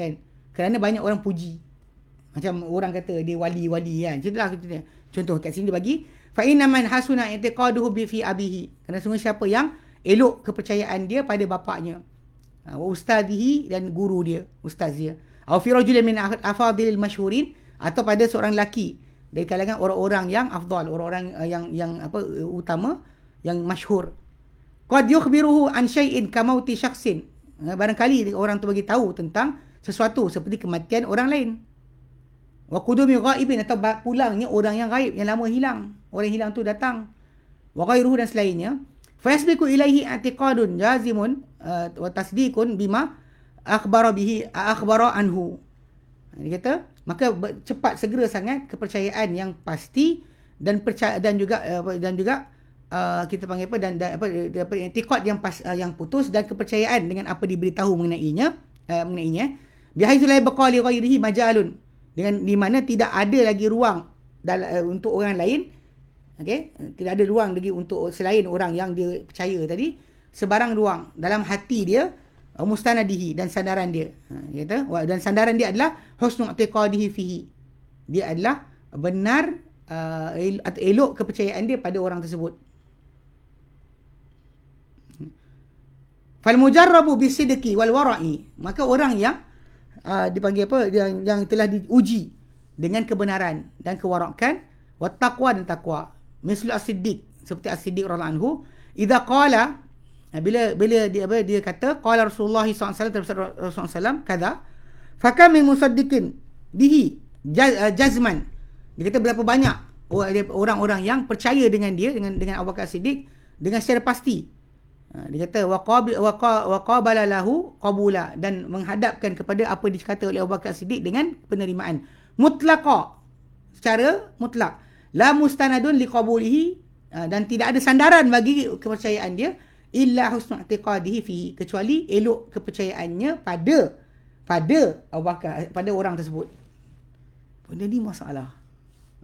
Speaker 1: Kan? Kerana banyak orang puji. Macam orang kata dia wali-wali kan? Contohlah contoh kat sini dia bagi fa inna man hasuna i'tiqaduhu bi fi abihi. Kerana semua siapa yang elok kepercayaan dia pada bapaknya wa ustadihi dan guru dia ustaz dia aw fi rajulin min afadil masyhurin atau pada seorang lelaki dari kalangan orang-orang yang afdal orang-orang uh, yang yang apa uh, utama yang masyhur qad yukhbiruhu an syai'in kamauti syakhsin ha, barangkali orang tu bagi tahu tentang sesuatu seperti kematian orang lain Wa qudumi ghaibin atau pulangnya orang yang gaib yang lama hilang. Orang yang hilang tu datang. Wa ghairuhu dan selainnya. Fa yasbiqu ilaihi i'tiqadun jazimun uh, wa tasdiqun bima akhbara bihi akhbara anhu. Dia kata maka cepat segera sangat kepercayaan yang pasti dan percaya dan juga uh, dan juga uh, kita panggil apa dan, dan apa apa yang pas uh, yang putus dan kepercayaan dengan apa diberitahu mengenainya uh, mengenainya. Bihaizu la baqali ghairihi majalun. Dengan di mana tidak ada lagi ruang dalam, uh, untuk orang lain okey? Tidak ada ruang lagi untuk selain orang yang dia percaya tadi sebarang ruang dalam hati dia uh, mustanadihi dan sandaran dia. Ha, kata dan sandaran dia adalah husnul i'tiqadihi fihi. Dia adalah benar uh, atau elok kepercayaan dia pada orang tersebut. Fal mujarrabu bisidqi wal wara'i. Maka orang yang uh, dipanggil apa yang yang telah diuji dengan kebenaran dan kewarakan wa taqwa dan takwa mislu as-siddiq seperti as-siddiq radhiyallahu anhu idza qala bila bila dia apa dia kata qala rasulullah SAW alaihi wasallam kata fakam min musaddiqin? Bihi jazman. Dia kata berapa banyak orang-orang yang percaya dengan dia dengan dengan Abu Bakar Siddiq dengan secara pasti. Ha, dia kata wa qabala lahu qabula dan menghadapkan kepada apa dikata oleh Abu Bakar Siddiq dengan penerimaan. Mutlaqa secara mutlak la mustanadun liqabulihi uh, dan tidak ada sandaran bagi kepercayaan dia illa husnul i'tiqadihi fi kecuali elok kepercayaannya pada pada Bakar pada orang tersebut. Benda ni masalah.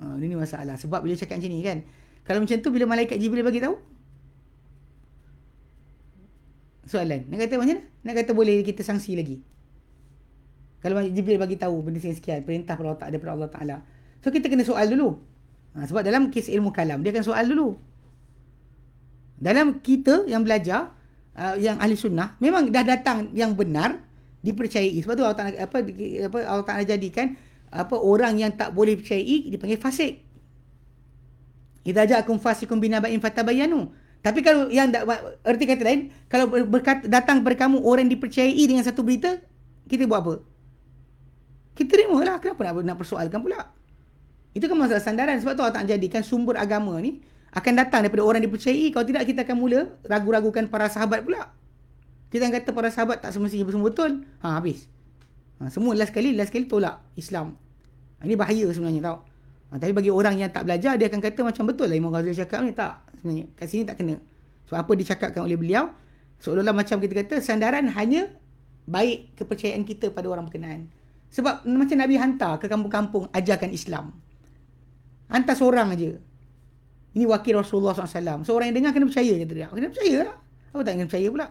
Speaker 1: Ha, ini masalah sebab bila cakap macam ni kan. Kalau macam tu bila malaikat Jibril bagi tahu? Soalan. Nak kata macam mana? Nak kata boleh kita sanksi lagi. Kalau Jibril bagi tahu benda sekian, perintah daripada Allah Taala. So kita kena soal dulu. Ha, sebab dalam kes ilmu kalam, dia akan soal dulu. Dalam kita yang belajar, uh, yang ahli sunnah, memang dah datang yang benar, dipercayai. Sebab tu Allah Ta'ala, apa, apa, Allah Ta'ala jadikan apa orang yang tak boleh percayai, dipanggil fasik. Idza ja'akum fasikum binaba'in fatabayyanu. Tapi kalau yang erti kata lain, kalau berkata, datang kepada kamu orang dipercayai dengan satu berita, kita buat apa? Kita terima lah. Kenapa nak, nak persoalkan pula? Itu kan masalah sandaran. Sebab tu Allah tak jadikan sumber agama ni akan datang daripada orang dipercayai. Kalau tidak, kita akan mula ragu-ragukan para sahabat pula. Kita akan kata para sahabat tak semestinya betul. Ha, habis. Ha, semua last sekali, last sekali tolak Islam. Ha, ini bahaya sebenarnya tau. Ha, tapi bagi orang yang tak belajar, dia akan kata macam betul lah Imam Ghazali cakap ni. Tak. Sebenarnya. Kat sini tak kena. So, apa dicakapkan oleh beliau, seolah-olah macam kita kata, sandaran hanya baik kepercayaan kita pada orang berkenaan. Sebab macam Nabi hantar ke kampung-kampung ajarkan Islam. Hantar seorang aja. Ini wakil Rasulullah SAW. Seorang yang dengar kena percaya kata dia. Kena percaya lah. Apa tak kena percaya pula?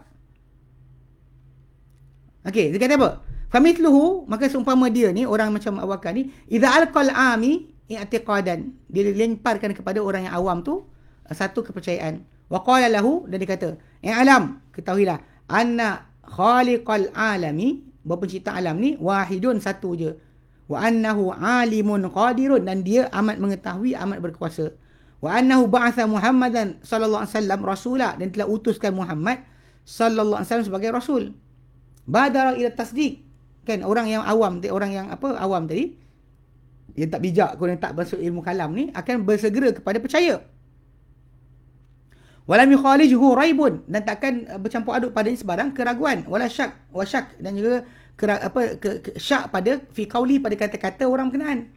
Speaker 1: Okey, dia kata apa? Famithluhu, maka seumpama dia ni, orang macam Abu ni, idza alqal ami i'tiqadan. Dia lemparkan kepada orang yang awam tu satu kepercayaan. Wa qala lahu dan dia kata, "I'lam, ketahuilah, anna khaliqal alami, bahawa pencipta alam ni wahidun satu je wa annahu alimun qadirun. Dan dia amat mengetahui amat berkuasa. Wa annahu ba'atha muhammadan sallallahu alaihi wasallam rasula. Dan telah utuskan Muhammad sallallahu alaihi wasallam sebagai rasul. Badara ila tasdiq kan orang yang awam orang yang apa awam tadi yang tak bijak kau yang tak masuk ilmu kalam ni akan bersegera kepada percaya. Walam yukhalijuhu raibun. Dan takkan bercampur aduk padanya sebarang keraguan. Wala syak wa syak. Dan juga kera, apa ke, ke, syak pada fi qauli pada kata-kata orang berkenaan.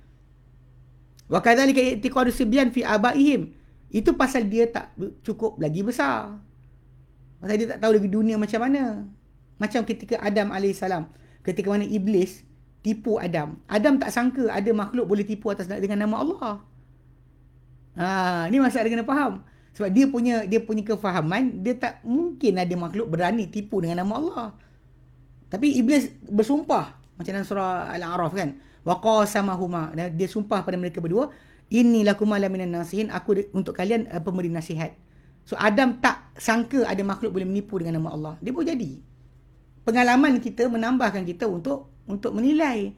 Speaker 1: Wa kadzalika i'tiqadu sibyan fi abaihim. Itu pasal dia tak cukup lagi besar. Pasal dia tak tahu lagi dunia macam mana. Macam ketika Adam AS. Ketika mana Iblis tipu Adam. Adam tak sangka ada makhluk boleh tipu atas dengan nama Allah. Ha, ni masalah dia kena faham. Sebab dia punya dia punya kefahaman, dia tak mungkin ada makhluk berani tipu dengan nama Allah. Tapi iblis bersumpah macam dalam surah Al-A'raf kan. Wa qasamahuma dan dia sumpah pada mereka berdua, inilah kumala minan nasihin, aku untuk kalian uh, pemberi nasihat. So Adam tak sangka ada makhluk boleh menipu dengan nama Allah. Dia pun jadi. Pengalaman kita menambahkan kita untuk untuk menilai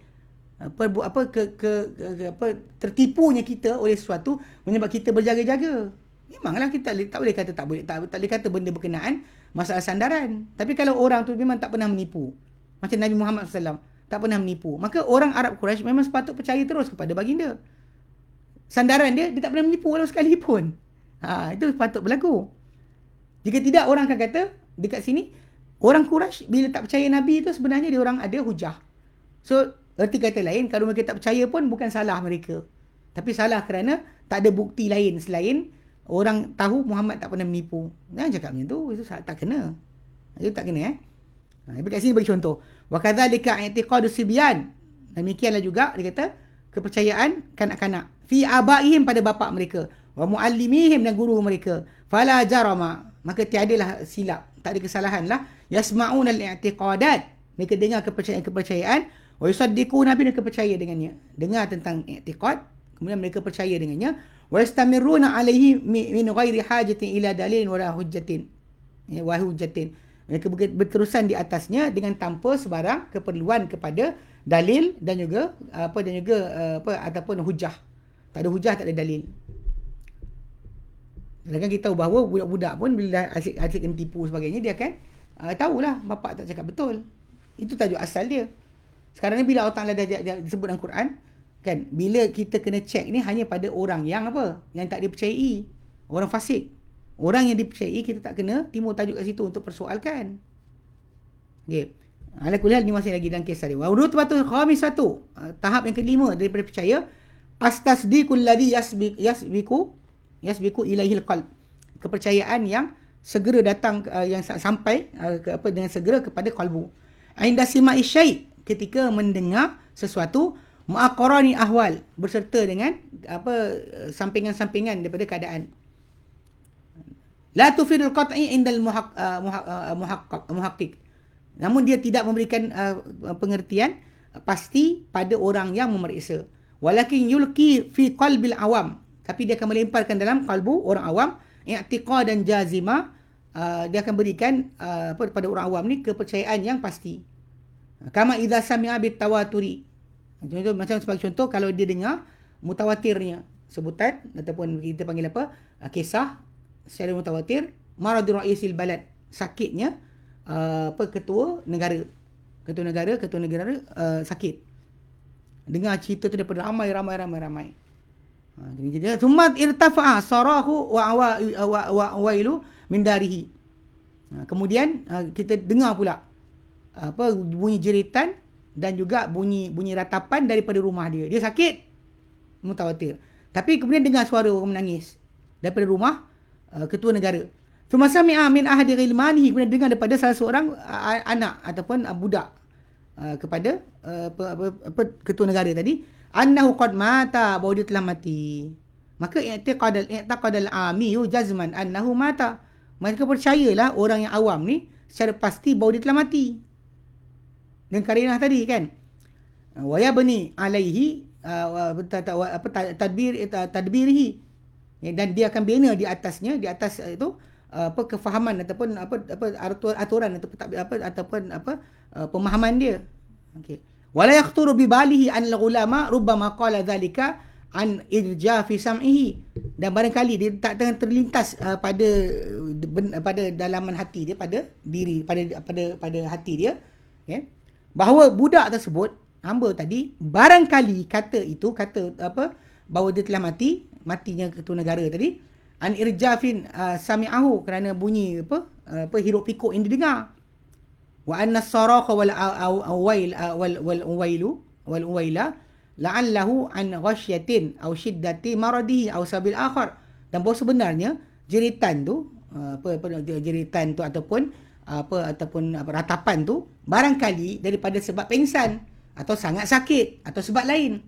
Speaker 1: apa apa ke, ke, ke, ke apa tertipunya kita oleh sesuatu menyebab kita berjaga-jaga. Memanglah kita tak boleh kata tak boleh tak, tak boleh kata benda berkenaan masalah sandaran. Tapi kalau orang tu memang tak pernah menipu. Macam Nabi Muhammad SAW. Tak pernah menipu. Maka orang Arab Quraisy memang sepatut percaya terus kepada baginda. Sandaran dia, dia tak pernah menipu walau sekali pun. Ha, itu patut berlaku. Jika tidak orang akan kata dekat sini orang Quraisy bila tak percaya Nabi itu sebenarnya dia orang ada hujah. So erti kata lain kalau mereka tak percaya pun bukan salah mereka. Tapi salah kerana tak ada bukti lain selain orang tahu Muhammad tak pernah menipu. Jangan cakap macam tu, itu tak kena. Itu tak kena eh. Ha, kat sini bagi contoh. Wa kadzalika i'tiqadus sibyan. Demikianlah juga dia kata kepercayaan kanak-kanak. Fi abaihim pada bapa mereka. Wa muallimihim dan guru mereka. Fala jarama. Maka tiadalah silap. Tak ada kesalahan lah. Yasma'una al-i'tiqadat. Mereka dengar kepercayaan-kepercayaan. Wa yusaddiquna bi mereka dengannya. Dengar tentang i'tiqad. Kemudian mereka percaya dengannya. Wa yastamiruna alaihi min ghairi hajatin ila dalil wa hujjatin. Ya, wa hujjatin mereka berterusan di atasnya dengan tanpa sebarang keperluan kepada dalil dan juga apa dan juga apa ataupun hujah. Tak ada hujah, tak ada dalil. Sedangkan kita tahu bahawa budak-budak pun bila asyik-asyik kena tipu sebagainya, dia akan uh, tahulah bapak tak cakap betul. Itu tajuk asal dia. Sekarang ni bila Allah Ta'ala dah, dah disebut dalam Quran, kan, bila kita kena cek ni hanya pada orang yang apa? Yang tak dipercayai. Orang fasik. Orang yang dipercayai kita tak kena timur tajuk kat situ untuk persoalkan. Okay. Ala kuliah ni masih lagi dalam kisah dia. Wa rutbatul khamisatu. Uh, tahap yang kelima daripada percaya astasdiqul ladhi yasbiq yasbiqu yasbiqu ilaihil qalb. Kepercayaan yang segera datang uh, yang sampai uh, apa dengan segera kepada kalbu. Ainda sima syai ketika mendengar sesuatu ma'aqarani ahwal berserta dengan apa sampingan-sampingan daripada keadaan. La tufidul qat'i indal muhaq, uh, muhaqqaq, muhaqqiq. Namun dia tidak memberikan uh, pengertian pasti pada orang yang memeriksa. Walakin yulki fi qalbil awam. Tapi dia akan melemparkan dalam kalbu orang awam i'tiqad dan jazima uh, dia akan berikan apa pada orang awam ni kepercayaan yang pasti. Kama idza sami'a bit tawaturi. Contoh macam sebagai contoh kalau dia dengar mutawatirnya sebutan ataupun kita panggil apa? Kisah secara mutawatir maradur ra'isil balad sakitnya uh, apa ketua negara. Ketua negara ketua negara uh, sakit. Dengar cerita tu daripada ramai ramai ramai ramai. Ha jadi sumat irtafa'a sarahu wa wa wa wailu min darihi. Ha, kemudian uh, kita dengar pula apa bunyi jeritan dan juga bunyi bunyi ratapan daripada rumah dia. Dia sakit mutawatir. Tapi kemudian dengar suara orang menangis daripada rumah Uh, ketua negara. Semasa mi'a min ahadi ghilmanihi kemudian dengar daripada salah seorang uh, anak ataupun uh, budak uh, kepada uh, apa, apa, apa, ketua negara tadi annahu qad mata bahawa dia telah mati. Maka i'tiqad al-i'tiqad al-ami jazman annahu mata. Mereka percayalah orang yang awam ni secara pasti bahawa dia telah mati. Dengan karinah tadi kan. Wa yabni alaihi uh, apa tadbir tadbirihi ya, dan dia akan bina di atasnya di atas uh, itu uh, apa kefahaman ataupun apa apa aturan atau apa ataupun apa uh, pemahaman dia. Okey. Wala yaqturu bi balihi an ulama rubbama qala dhalika an irja fi sam'ihi. Dan barangkali dia tak tengah terlintas uh, pada ben, pada dalaman hati dia pada diri pada pada pada hati dia okay? bahawa budak tersebut hamba tadi barangkali kata itu kata apa bahawa dia telah mati matinya ketua negara tadi an irjafin uh, sami'ahu kerana bunyi apa uh, apa hiruk pikuk yang didengar. Wa anna saraqa wal awail wal wal uwailu wal uwaila la'allahu an ghasyatin aw shiddati maradihi aw sabil akhar. Dan bahawa sebenarnya jeritan tu uh, apa apa jeritan tu ataupun apa ataupun apa ratapan tu barangkali daripada sebab pengsan atau sangat sakit atau sebab lain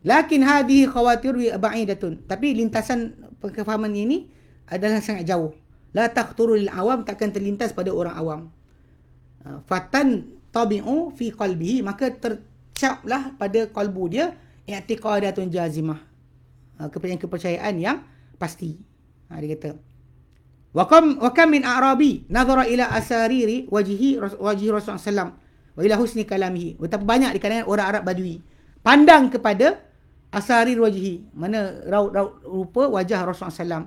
Speaker 1: Lakin hadhihi khawatir ba'idatun. Tapi lintasan kefahaman ini adalah sangat jauh. La taqturu lil awam takkan terlintas pada orang awam. Ha, fatan tabi'u fi qalbihi maka tercaplah pada kalbu dia i'tiqadatun jazimah. Ha, kepercayaan kepercayaan yang pasti. Ha, dia kata Wa kam wa kam min a'rabi nazara ila asariri wajhi wajhi Rasulullah sallam wa ila husni kalamihi. Betapa banyak di kalangan orang Arab Badui pandang kepada asari wajhi mana raut-raut rupa wajah Rasulullah SAW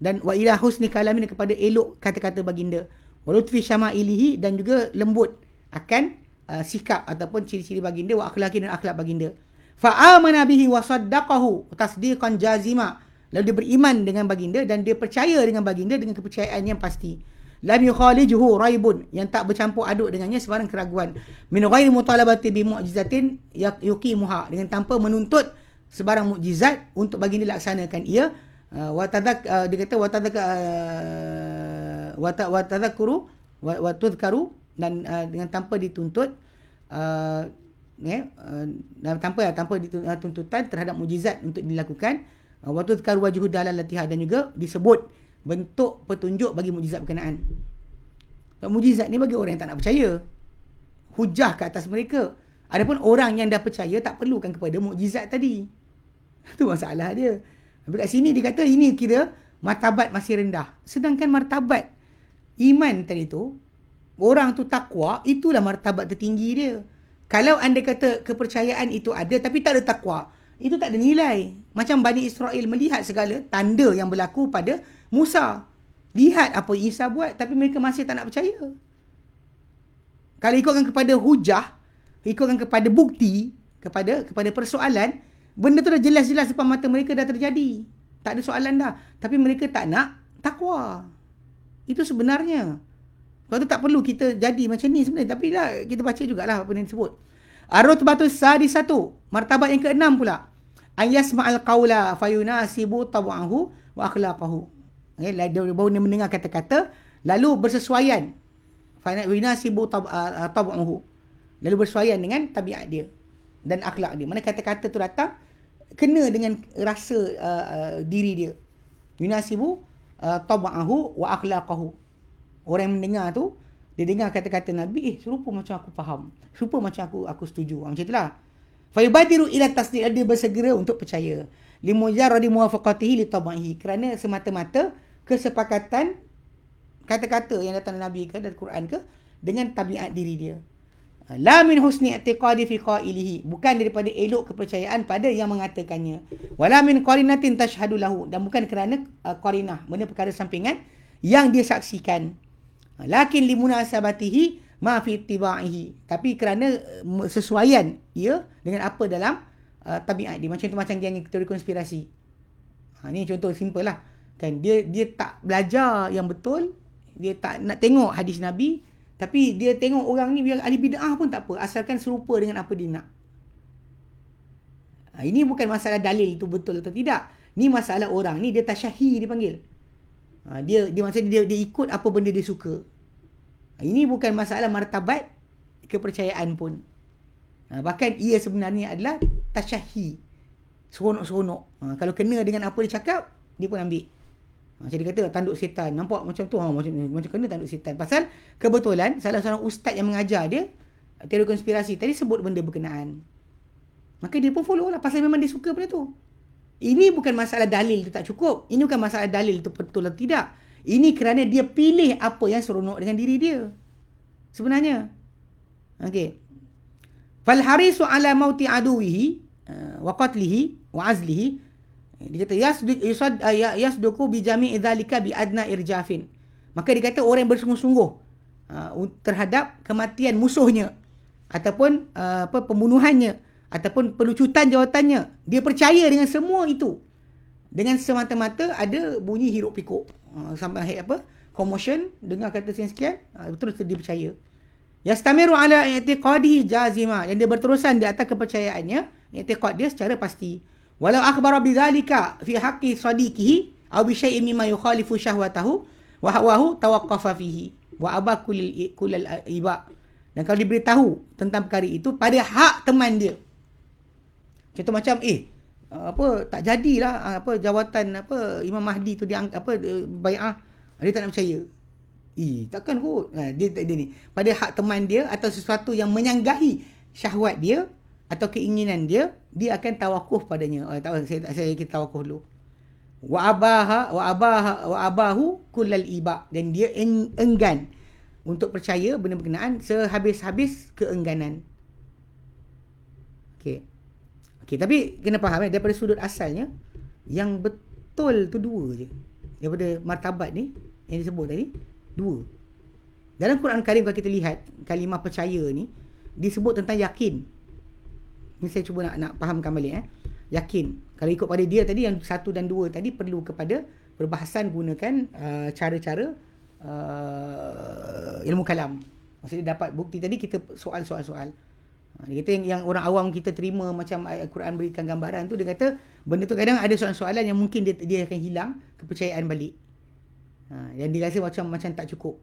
Speaker 1: dan wa ila husni kalamin kepada elok kata-kata baginda. Wa lutfi syama'ilihi dan juga lembut akan uh, sikap ataupun ciri-ciri baginda wa akhlaki dan akhlak baginda. Fa amana bihi wa saddaqahu tasdiqan jazima. Lalu dia beriman dengan baginda dan dia percaya dengan baginda dengan kepercayaan yang pasti. Lam yukhalijuhu raibun yang tak bercampur aduk dengannya sebarang keraguan. Min ghairi mutalabati bi mu'jizatin yuqimuha dengan tanpa menuntut sebarang mukjizat untuk baginda laksanakan ia uh, wa tadak uh, dia kata wa tadak uh, wa tadakuru wa tudkaru dan uh, dengan tanpa dituntut uh, ya uh, tanpa tanpa dituntutan terhadap mukjizat untuk dilakukan uh, wa tudkaru wajhu dalal latihah dan juga disebut bentuk petunjuk bagi mujizat berkenaan. Mujizat ni bagi orang yang tak nak percaya. Hujah ke atas mereka. Adapun orang yang dah percaya tak perlukan kepada mujizat tadi. Itu masalah dia. Tapi kat sini dia kata ini kira martabat masih rendah. Sedangkan martabat iman tadi tu, orang tu takwa, itulah martabat tertinggi dia. Kalau anda kata kepercayaan itu ada tapi tak ada takwa, itu tak ada nilai. Macam Bani Israel melihat segala tanda yang berlaku pada Musa. Lihat apa Isa buat tapi mereka masih tak nak percaya. Kalau ikutkan kepada hujah, ikutkan kepada bukti, kepada kepada persoalan, benda tu dah jelas-jelas depan mata mereka dah terjadi. Tak ada soalan dah. Tapi mereka tak nak takwa. Itu sebenarnya. Sebab tu tak perlu kita jadi macam ni sebenarnya. Tapi lah kita baca jugalah apa yang disebut. Ar-rutbatu sadi satu. Martabat yang keenam pula ayas ma'al qawla fayunasibu tab'ahu wa akhlaqahu. Okay, dia baru dia mendengar kata-kata lalu bersesuaian fayunasibu ah, tab'ahu. Lalu bersesuaian dengan tabiat dia dan akhlak dia. Mana kata-kata tu datang kena dengan rasa uh, uh, diri dia. Yunasibu uh, tab'ahu wa akhlaqahu. Orang yang mendengar tu dia dengar kata-kata Nabi, eh serupa macam aku faham. Serupa macam aku aku setuju. Macam itulah. Fayubadiru ila tasdiq dia bersegera untuk percaya. Limujarradi muwafaqatihi li tabihi kerana semata-mata kesepakatan kata-kata yang datang dari Nabi ke dan Quran ke dengan tabiat diri dia. La min husni i'tiqadi fi qailihi. Bukan daripada elok kepercayaan pada yang mengatakannya. Wala min qarinatin tashhadu lahu. Dan bukan kerana uh, qarinah, benda perkara sampingan yang dia saksikan. Lakin limunasabatihi ma fi tibaihi tapi kerana uh, sesuaian ia dengan apa dalam uh, tabiat dia. Macam tu macam geng teori konspirasi. Ha ni contoh simple lah. Kan dia dia tak belajar yang betul. Dia tak nak tengok hadis nabi tapi dia tengok orang ni biar ahli bidah pun tak apa asalkan serupa dengan apa dia nak ha, ini bukan masalah dalil itu betul atau tidak ni masalah orang ni dia tasyahi dipanggil ha, dia dia maksud dia dia ikut apa benda dia suka ini bukan masalah martabat kepercayaan pun. Ha, bahkan ia sebenarnya adalah tasyahi. Seronok-seronok. Ha, kalau kena dengan apa dia cakap, dia pun ambil. Ha, macam dia kata tanduk setan. Nampak macam tu. Ha, macam, macam kena tanduk setan. Pasal kebetulan salah seorang ustaz yang mengajar dia, teori konspirasi tadi sebut benda berkenaan. Maka dia pun follow lah. Pasal memang dia suka benda tu. Ini bukan masalah dalil tu tak cukup. Ini bukan masalah dalil tu betul atau tidak. Ini kerana dia pilih apa yang seronok dengan diri dia. Sebenarnya. Okey. Fal harisu ala mauti aduwihi uh, wa qatlihi wa azlihi. Dia kata yasad uh, ya, yasduqu bi jami'i dzalika bi adna irjafin. Maka dia kata orang bersungguh-sungguh uh, terhadap kematian musuhnya ataupun uh, apa pembunuhannya ataupun pelucutan jawatannya. Dia percaya dengan semua itu. Dengan semata-mata ada bunyi hiruk pikuk. Ah, sampai apa commotion dengar kata sekian terus dia percaya yastamiru ala i'tiqadihi jazima yang dia berterusan di atas kepercayaannya i'tiqad dia secara pasti walau akhbara bidzalika fi haqqi sadiqihi aw bi syai'in mimma yukhalifu syahwatahu wa hawahu tawaqqafa fihi wa aba kulal iba dan kalau diberitahu tentang perkara itu pada hak teman dia contoh macam eh apa tak jadilah ah, apa jawatan apa Imam Mahdi tu dia apa bai'ah dia tak nak percaya. Eh, takkan kot. Ha, dia, dia, dia ni. Pada hak teman dia atau sesuatu yang menyanggahi syahwat dia atau keinginan dia, dia akan tawakuf padanya. Oh, tak saya saya kita tawakuf dulu. Wa abaha wa abaha wa abahu kullal iba dan dia enggan untuk percaya benda berkenaan sehabis-habis keengganan. Okey. Okey, tapi kena faham eh, daripada sudut asalnya yang betul tu dua je. Daripada martabat ni yang disebut tadi, dua. Dalam Quran Karim kalau kita lihat kalimah percaya ni disebut tentang yakin. Ni saya cuba nak nak fahamkan balik eh. yakin. Kalau ikut pada dia tadi yang satu dan dua tadi perlu kepada perbahasan gunakan uh, cara-cara uh, ilmu kalam. Maksudnya dapat bukti tadi kita soal-soal-soal. Ha, dia kata yang, yang orang awam kita terima macam Al-Quran berikan gambaran tu dia kata benda tu kadang ada soalan-soalan yang mungkin dia dia akan hilang kepercayaan balik. Ha, yang dia rasa macam macam tak cukup.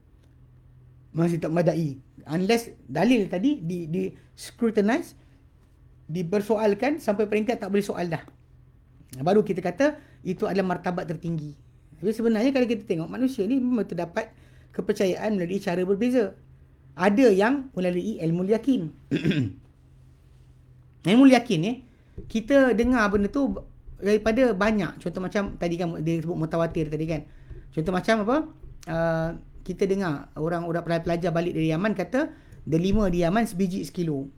Speaker 1: Masih tak madai. Unless dalil tadi di di scrutinize dipersoalkan sampai peringkat tak boleh soal dah. Baru kita kata itu adalah martabat tertinggi. Tapi sebenarnya kalau kita tengok manusia ni memang terdapat kepercayaan melalui cara berbeza. Ada yang melalui ilmu yakin. ilmu yakin ni kita dengar benda tu daripada banyak. Contoh macam tadi kan dia sebut mutawatir tadi kan. Contoh macam apa? Uh, kita dengar orang-orang pelajar balik dari Yaman kata delima di Yaman sebiji sekilo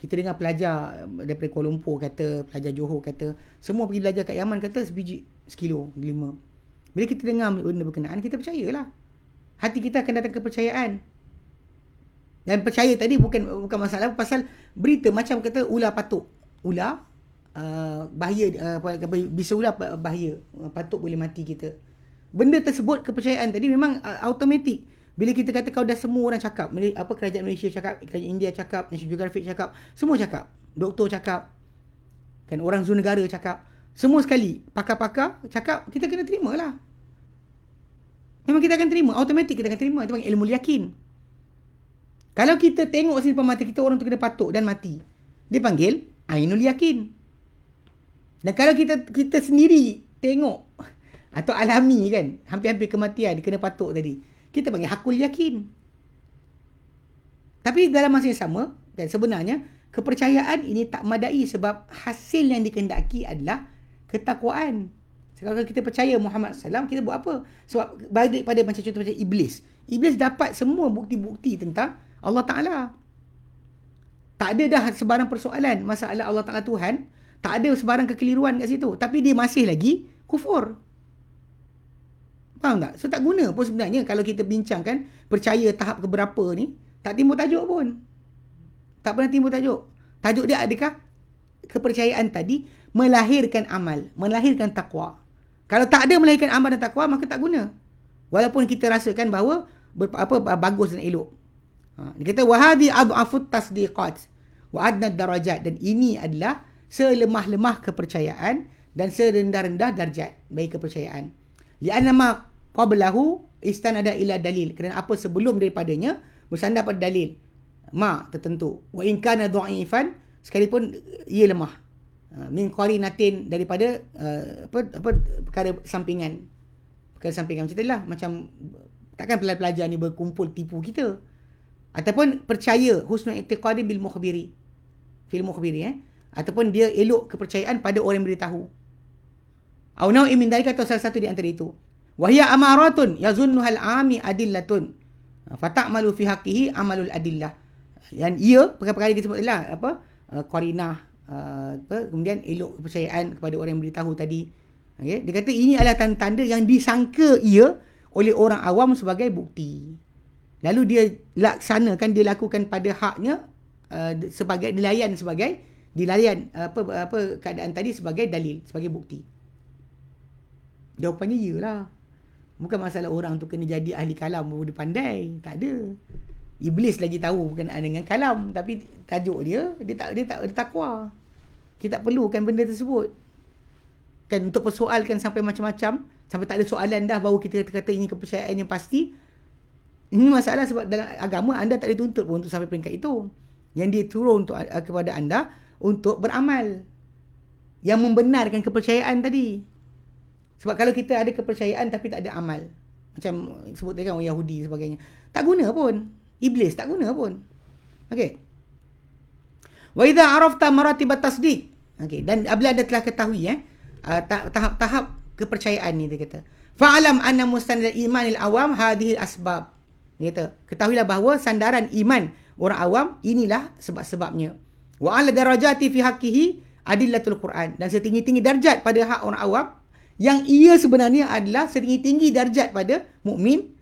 Speaker 1: kita dengar pelajar daripada Kuala Lumpur kata, pelajar Johor kata, semua pergi belajar kat Yaman kata sebiji sekilo, lima. Bila kita dengar benda berkenaan, kita percayalah. Hati kita akan datang kepercayaan. Dan percaya tadi bukan bukan masalah pasal berita macam kata ular patuk. Ular uh, bahaya uh, bisa ular bahaya, patuk boleh mati kita. Benda tersebut kepercayaan tadi memang uh, automatik. Bila kita kata kau dah semua orang cakap, apa kerajaan Malaysia cakap, kerajaan India cakap, National Geographic cakap, semua cakap. Doktor cakap. Kan orang zon negara cakap. Semua sekali pakar-pakar cakap, kita kena terima lah. Memang kita akan terima, automatik kita akan terima. Itu panggil ilmu yakin. Kalau kita tengok sini depan mata kita orang tu kena patuk dan mati. Dia panggil ainul yakin. Dan kalau kita kita sendiri tengok atau alami kan, hampir-hampir kematian kena patuk tadi kita panggil hakul yakin. Tapi dalam masa yang sama, dan sebenarnya kepercayaan ini tak madai sebab hasil yang dikendaki adalah ketakwaan. Kalau kita percaya Muhammad SAW, kita buat apa? Sebab balik pada macam contoh macam Iblis. Iblis dapat semua bukti-bukti tentang Allah Ta'ala. Tak ada dah sebarang persoalan masalah Allah Ta'ala Tuhan. Tak ada sebarang kekeliruan kat situ. Tapi dia masih lagi kufur. Faham tak? So tak guna pun sebenarnya kalau kita bincangkan percaya tahap keberapa ni, tak timbul tajuk pun. Tak pernah timbul tajuk. Tajuk dia adakah kepercayaan tadi melahirkan amal, melahirkan takwa. Kalau tak ada melahirkan amal dan takwa, maka tak guna. Walaupun kita rasakan bahawa apa bagus dan elok. Ha, dia kata adhafut tasdiqat wa adna darajat dan ini adalah selemah-lemah kepercayaan dan serendah-rendah darjat bagi kepercayaan. Ma qablahu istanada ila dalil. Kerana apa sebelum daripadanya bersandar pada dalil. Ma tertentu. Wa in kana dha'ifan sekalipun ia lemah. Uh, min qarinatin daripada uh, apa apa perkara sampingan. Perkara sampingan. Macam itulah macam takkan pelajar-pelajar ni berkumpul tipu kita. Ataupun percaya husnul i'tiqadi bil mukhbiri. Fil mukhbiri eh. Ataupun dia elok kepercayaan pada orang yang beritahu. Au nau min dalika atau salah satu di antara itu Wahia amaratun yazunnuhal ami adillatun. Fata'malu fi haqqihi amalul adillah. Yang ia perkara-perkara yang disebut adalah apa? Uh, apa? kemudian elok kepercayaan kepada orang yang beritahu tadi. Okay? Dia kata ini adalah tanda-tanda yang disangka ia oleh orang awam sebagai bukti. Lalu dia laksanakan dia lakukan pada haknya uh, sebagai dilayan sebagai dilayan apa apa keadaan tadi sebagai dalil sebagai bukti. Jawapannya iyalah. Bukan masalah orang tu kena jadi ahli kalam baru dia pandai. Tak ada. Iblis lagi tahu berkenaan dengan kalam. Tapi tajuk dia, dia tak dia tak dia takwa. Kita tak perlukan benda tersebut. Kan untuk persoalkan sampai macam-macam. Sampai tak ada soalan dah baru kita kata ini kepercayaan yang pasti. Ini masalah sebab dalam agama anda tak dituntut pun untuk sampai peringkat itu. Yang dia turun untuk, kepada anda untuk beramal. Yang membenarkan kepercayaan tadi. Sebab kalau kita ada kepercayaan tapi tak ada amal. Macam sebut tadi kan orang Yahudi sebagainya. Tak guna pun. Iblis tak guna pun. Okey. Wa idza arafta maratib tasdiq. Okey, dan apabila anda telah ketahui eh uh, tahap-tahap kepercayaan ni dia kata. Fa'alam anna mustanad imanil awam hadhihi asbab. Dia kata, ketahuilah bahawa sandaran iman orang awam inilah sebab-sebabnya. Wa ala darajati fi haqqihi adillatul Quran dan setinggi-tinggi darjat pada hak orang awam yang ia sebenarnya adalah setinggi-tinggi darjat pada mukmin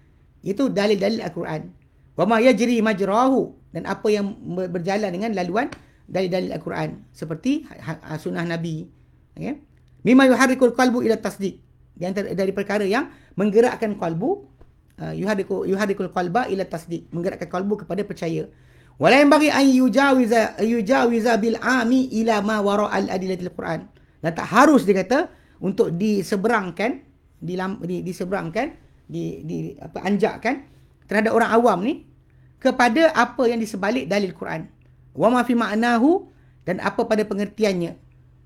Speaker 1: itu dalil-dalil Al-Quran. Wa ma yajri majrahu dan apa yang berjalan dengan laluan dari dalil Al-Quran seperti ha, ha, sunnah Nabi. Okay? Mimma yuharrikul qalbu ila tasdiq. Di dari perkara yang menggerakkan kalbu uh, yuharriku yuharrikul qalba ila tasdiq, menggerakkan kalbu kepada percaya. Wala yang bagi an yujawiza yujawiza bil ami ila ma wara al adilatil Quran. Dan tak harus dia kata untuk diseberangkan di, di diseberangkan di di apa anjakkan terhadap orang awam ni kepada apa yang disebalik dalil Quran. Wa ma fi ma'nahu dan apa pada pengertiannya.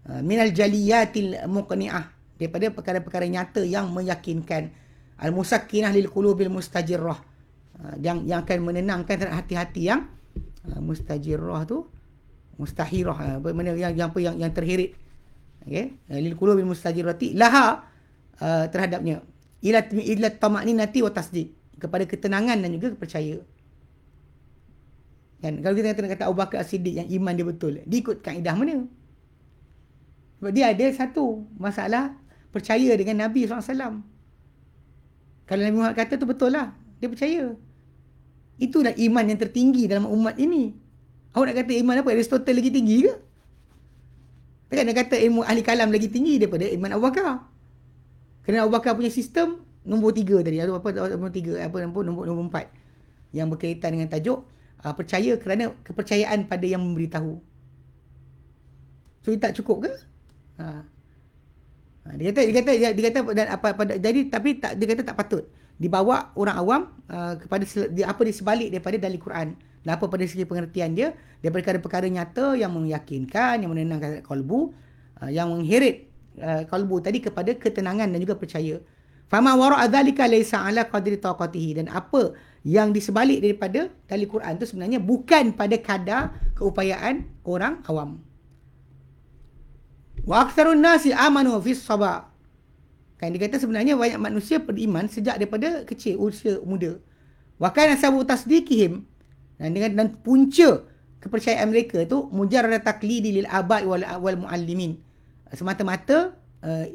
Speaker 1: Uh, minal jaliyatil muqni'ah. Daripada perkara-perkara nyata yang meyakinkan. Al musakkinah lil qulubil mustajirrah. Uh, yang yang akan menenangkan hati-hati yang uh, mustajirrah tu mustahirah. Apa yang yang apa yang yang terhirit okey? Lil qulubil mustajirrati laha uh, terhadapnya. Ila ila tamakninati wa tasdiq kepada ketenangan dan juga percaya kan kalau kita kata kata Abu Bakar As-Siddiq yang iman dia betul dia ikut kaedah mana? Sebab dia ada satu masalah percaya dengan Nabi SAW kalau Nabi Muhammad kata tu betul lah dia percaya. Itulah iman yang tertinggi dalam umat ini. Awak nak kata iman apa? Aristotle lagi tinggi ke Takkan nak kata ilmu ahli kalam lagi tinggi daripada iman Abu Bakar. Kerana Abu Bakar punya sistem nombor tiga tadi. Atau apa nombor tiga. Apa nombor, nombor, nombor empat. Yang berkaitan dengan tajuk. Uh, percaya kerana kepercayaan pada yang memberitahu. So, itu tak cukup ke? Ha. ha. Dia kata, dia kata, dia, dia kata dan apa, pada, jadi tapi tak, dia kata tak patut dibawa orang awam uh, kepada di, apa di sebalik daripada dalil Quran dan apa pada segi pengertian dia? Daripada perkara-perkara nyata yang meyakinkan yang menenangkan kalbu uh, yang mengheret uh, kalbu tadi kepada ketenangan dan juga percaya. Fama wara adzalika laysa ala qadri taqatihi. Dan apa yang di sebalik daripada dalil Quran itu sebenarnya bukan pada kadar keupayaan orang awam. Wa aktsarun nasi amanu fi sabah. Kan dia kata sebenarnya banyak manusia beriman sejak daripada kecil usia muda. Wa kana sabu tasdiqihim dan dengan dan punca kepercayaan mereka tu mujarrad taqlidi lil abai wal wal muallimin semata-mata uh,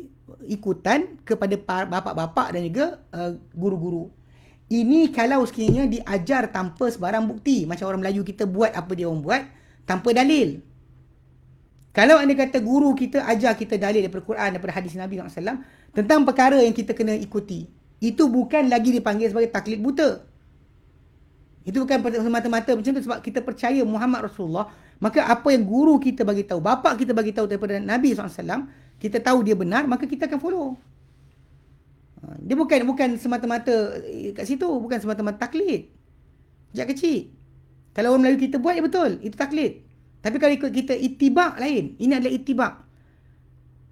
Speaker 1: ikutan kepada bapa-bapa dan juga uh, guru-guru. Ini kalau sekiranya diajar tanpa sebarang bukti. Macam orang Melayu kita buat apa dia orang buat tanpa dalil. Kalau anda kata guru kita ajar kita dalil daripada Quran, daripada hadis Nabi SAW tentang perkara yang kita kena ikuti. Itu bukan lagi dipanggil sebagai taklid buta. Itu bukan semata-mata macam tu sebab kita percaya Muhammad Rasulullah. Maka apa yang guru kita bagi tahu, bapa kita bagi tahu daripada Nabi SAW, kita tahu dia benar maka kita akan follow. Ha, dia bukan bukan semata-mata eh, kat situ bukan semata-mata taklid. Sejak kecil. Kalau orang Melayu kita buat ya betul itu taklid. Tapi kalau ikut kita itibak lain. Ini adalah itibak.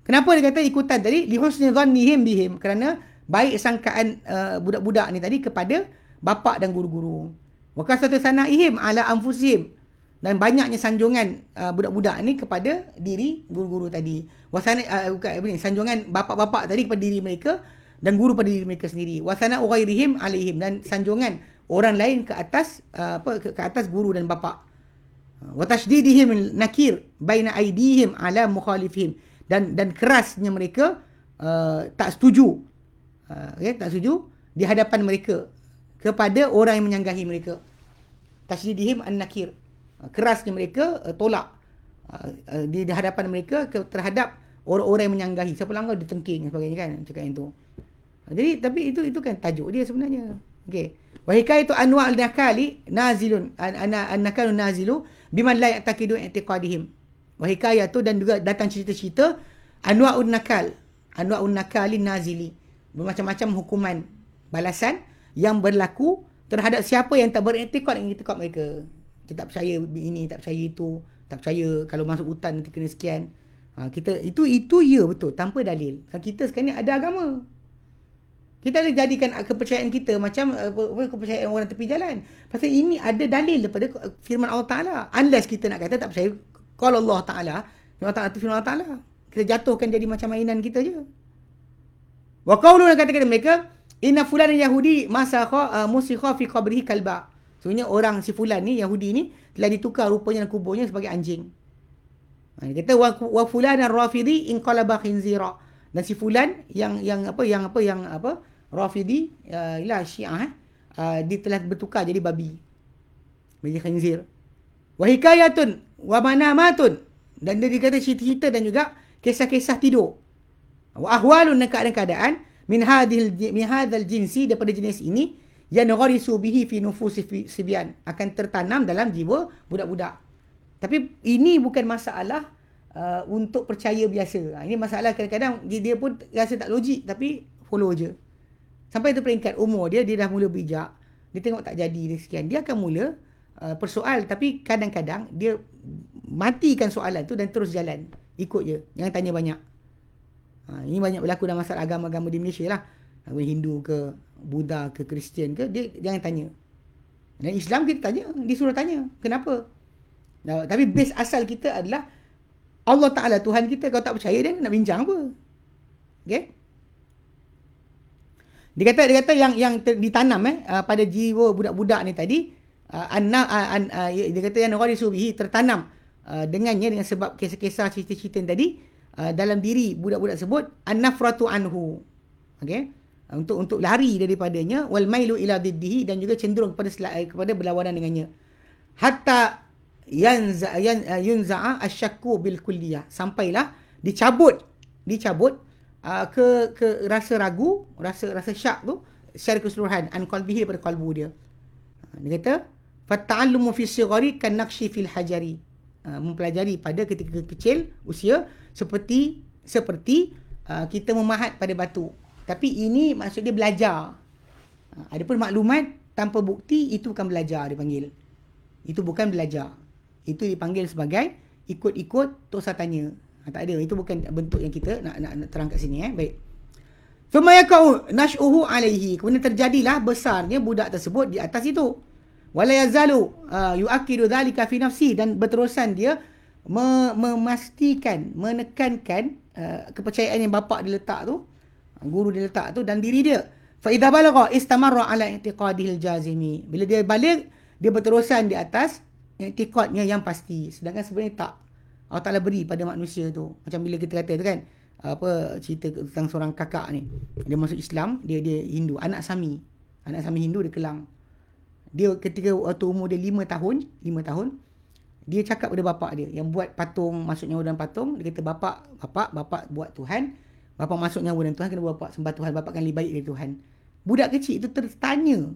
Speaker 1: Kenapa dia kata ikutan tadi? Li husni dhannihim bihim. Kerana baik sangkaan uh, budak-budak ni tadi kepada bapa dan guru-guru wa kasatu sanaihim ala anfusihim dan banyaknya sanjungan uh, budak-budak ni kepada diri guru-guru tadi. Wasana uh, bukan apa ni sanjungan bapa-bapa tadi kepada diri mereka dan guru pada diri mereka sendiri. Wasana ghairihim alaihim dan sanjungan orang lain ke atas uh, apa ke, ke atas guru dan bapa. Wa tashdidihim nakir baina aidihim ala mukhalifihim dan dan kerasnya mereka uh, tak setuju. Uh, okay, tak setuju di hadapan mereka kepada orang yang menyanggahi mereka. Tashdidihim an-nakir. Ah, kerasnya mereka uh, tolak. Uh, di, hadapan mereka ke, terhadap orang-orang yang menyanggahi. Siapa langgar ditengking dan sebagainya kan cakap tu jadi tapi itu itu kan tajuk dia sebenarnya. Okey. Wa hikayatu anwa' al-nakali nazilun ana an-nakalu nazilu biman la ya'taqidu i'tiqadihim. Wa hikayatu dan juga datang cerita-cerita anwa'un nakal. Anwa'un nakali nazili. Bermacam-macam hukuman balasan yang berlaku terhadap siapa yang tak beriktikad dengan iktikad mereka. Kita tak percaya ini tak percaya itu tak percaya kalau masuk hutan nanti kena sekian. Ha, kita itu itu ya betul tanpa dalil. Kan kita sekarang ni ada agama. Kita boleh jadikan kepercayaan kita macam apa, kepercayaan orang tepi jalan. Pasal ini ada dalil daripada firman Allah Taala. Unless kita nak kata tak percaya kalau Allah Taala. Allah Taala firman Allah Taala. Kita jatuhkan jadi macam mainan kita je. Wa qauluna kata-kata mereka inna fulan yahudi masa uh, musikha fi qabrihi kalba Sebenarnya orang si fulan ni Yahudi ni telah ditukar rupanya dan kuburnya sebagai anjing. Ha, dia kata wa fulan ar-rafidi in qalaba khinzira. Dan si fulan yang yang apa yang apa yang apa rafidi uh, ialah Syiah eh uh, dia telah bertukar jadi babi. Menjadi khinzir. Wa hikayatun wa manamatun dan dia dikata cerita-cerita dan juga kisah-kisah tidur. Wa ahwalun dan keadaan-keadaan min hadhil min hadzal jinsi daripada jenis ini yang gharisu bihi fi nufusi sibyan akan tertanam dalam jiwa budak-budak. Tapi ini bukan masalah uh, untuk percaya biasa. Ha, ini masalah kadang-kadang dia, dia pun rasa tak logik tapi follow je. Sampai tu peringkat umur dia dia dah mula bijak. Dia tengok tak jadi dia sekian. Dia akan mula uh, persoal tapi kadang-kadang dia matikan soalan tu dan terus jalan. Ikut je. Jangan tanya banyak. Ha, ini banyak berlaku dalam masalah agama-agama di Malaysia lah. Agama Hindu ke, Buddha ke, Kristian ke, dia jangan tanya. Dan Islam kita tanya, disuruh tanya. Kenapa? Nah, tapi base asal kita adalah Allah Ta'ala Tuhan kita. Kalau tak percaya dia nak bincang apa? Okay? Dia kata, dia kata yang yang ditanam eh, uh, pada jiwa budak-budak ni tadi, uh, anna, uh, an, uh, dia kata yang orang disubihi tertanam uh, dengannya dengan sebab kisah-kisah cerita-cerita tadi uh, dalam diri budak-budak sebut annafratu anhu. Okey? Uh, untuk untuk lari daripadanya wal mailu ila diddihi dan juga cenderung kepada uh, kepada berlawanan dengannya. Hatta yanza yan uh, yunza asyakku bil kulliyah. Sampailah dicabut dicabut uh, ke ke rasa ragu rasa rasa syak tu secara keseluruhan an qalbihi daripada kalbu dia. Dia kata fata'allumu fi sighari kan naqshi fil hajari. Uh, mempelajari pada ketika kecil usia seperti seperti uh, kita memahat pada batu. Tapi ini maksud dia belajar. Uh, adapun maklumat tanpa bukti itu bukan belajar dipanggil. Itu bukan belajar. Itu dipanggil sebagai ikut-ikut tok saya tanya. Ha, tak ada. Itu bukan bentuk yang kita nak nak, nak terang kat sini eh. Baik. Thumma yakau nash'uhu alaihi. Kemudian terjadilah besarnya budak tersebut di atas itu wala yazalu uh, yuakidu dhalika fi nafsi dan berterusan dia memastikan menekankan uh, kepercayaan yang bapa dia letak tu guru dia letak tu dan diri dia. Fa idza balagha istamarra ala i'tiqadihi jazimi. Bila dia balik dia berterusan di atas i'tiqadnya yang pasti. Sedangkan sebenarnya tak. Allah Taala beri pada manusia tu. Macam bila kita kata tu kan apa cerita tentang seorang kakak ni. Dia masuk Islam dia dia Hindu anak sami. Anak sami Hindu dia kelang dia ketika waktu umur dia 5 tahun, 5 tahun, dia cakap pada bapak dia yang buat patung masuk nyawa dalam patung, dia kata bapak, bapak, bapak buat Tuhan, bapak masuk nyawa dalam Tuhan kena bapak sembah Tuhan, bapak akan lebih baik dari Tuhan. Budak kecil itu tertanya.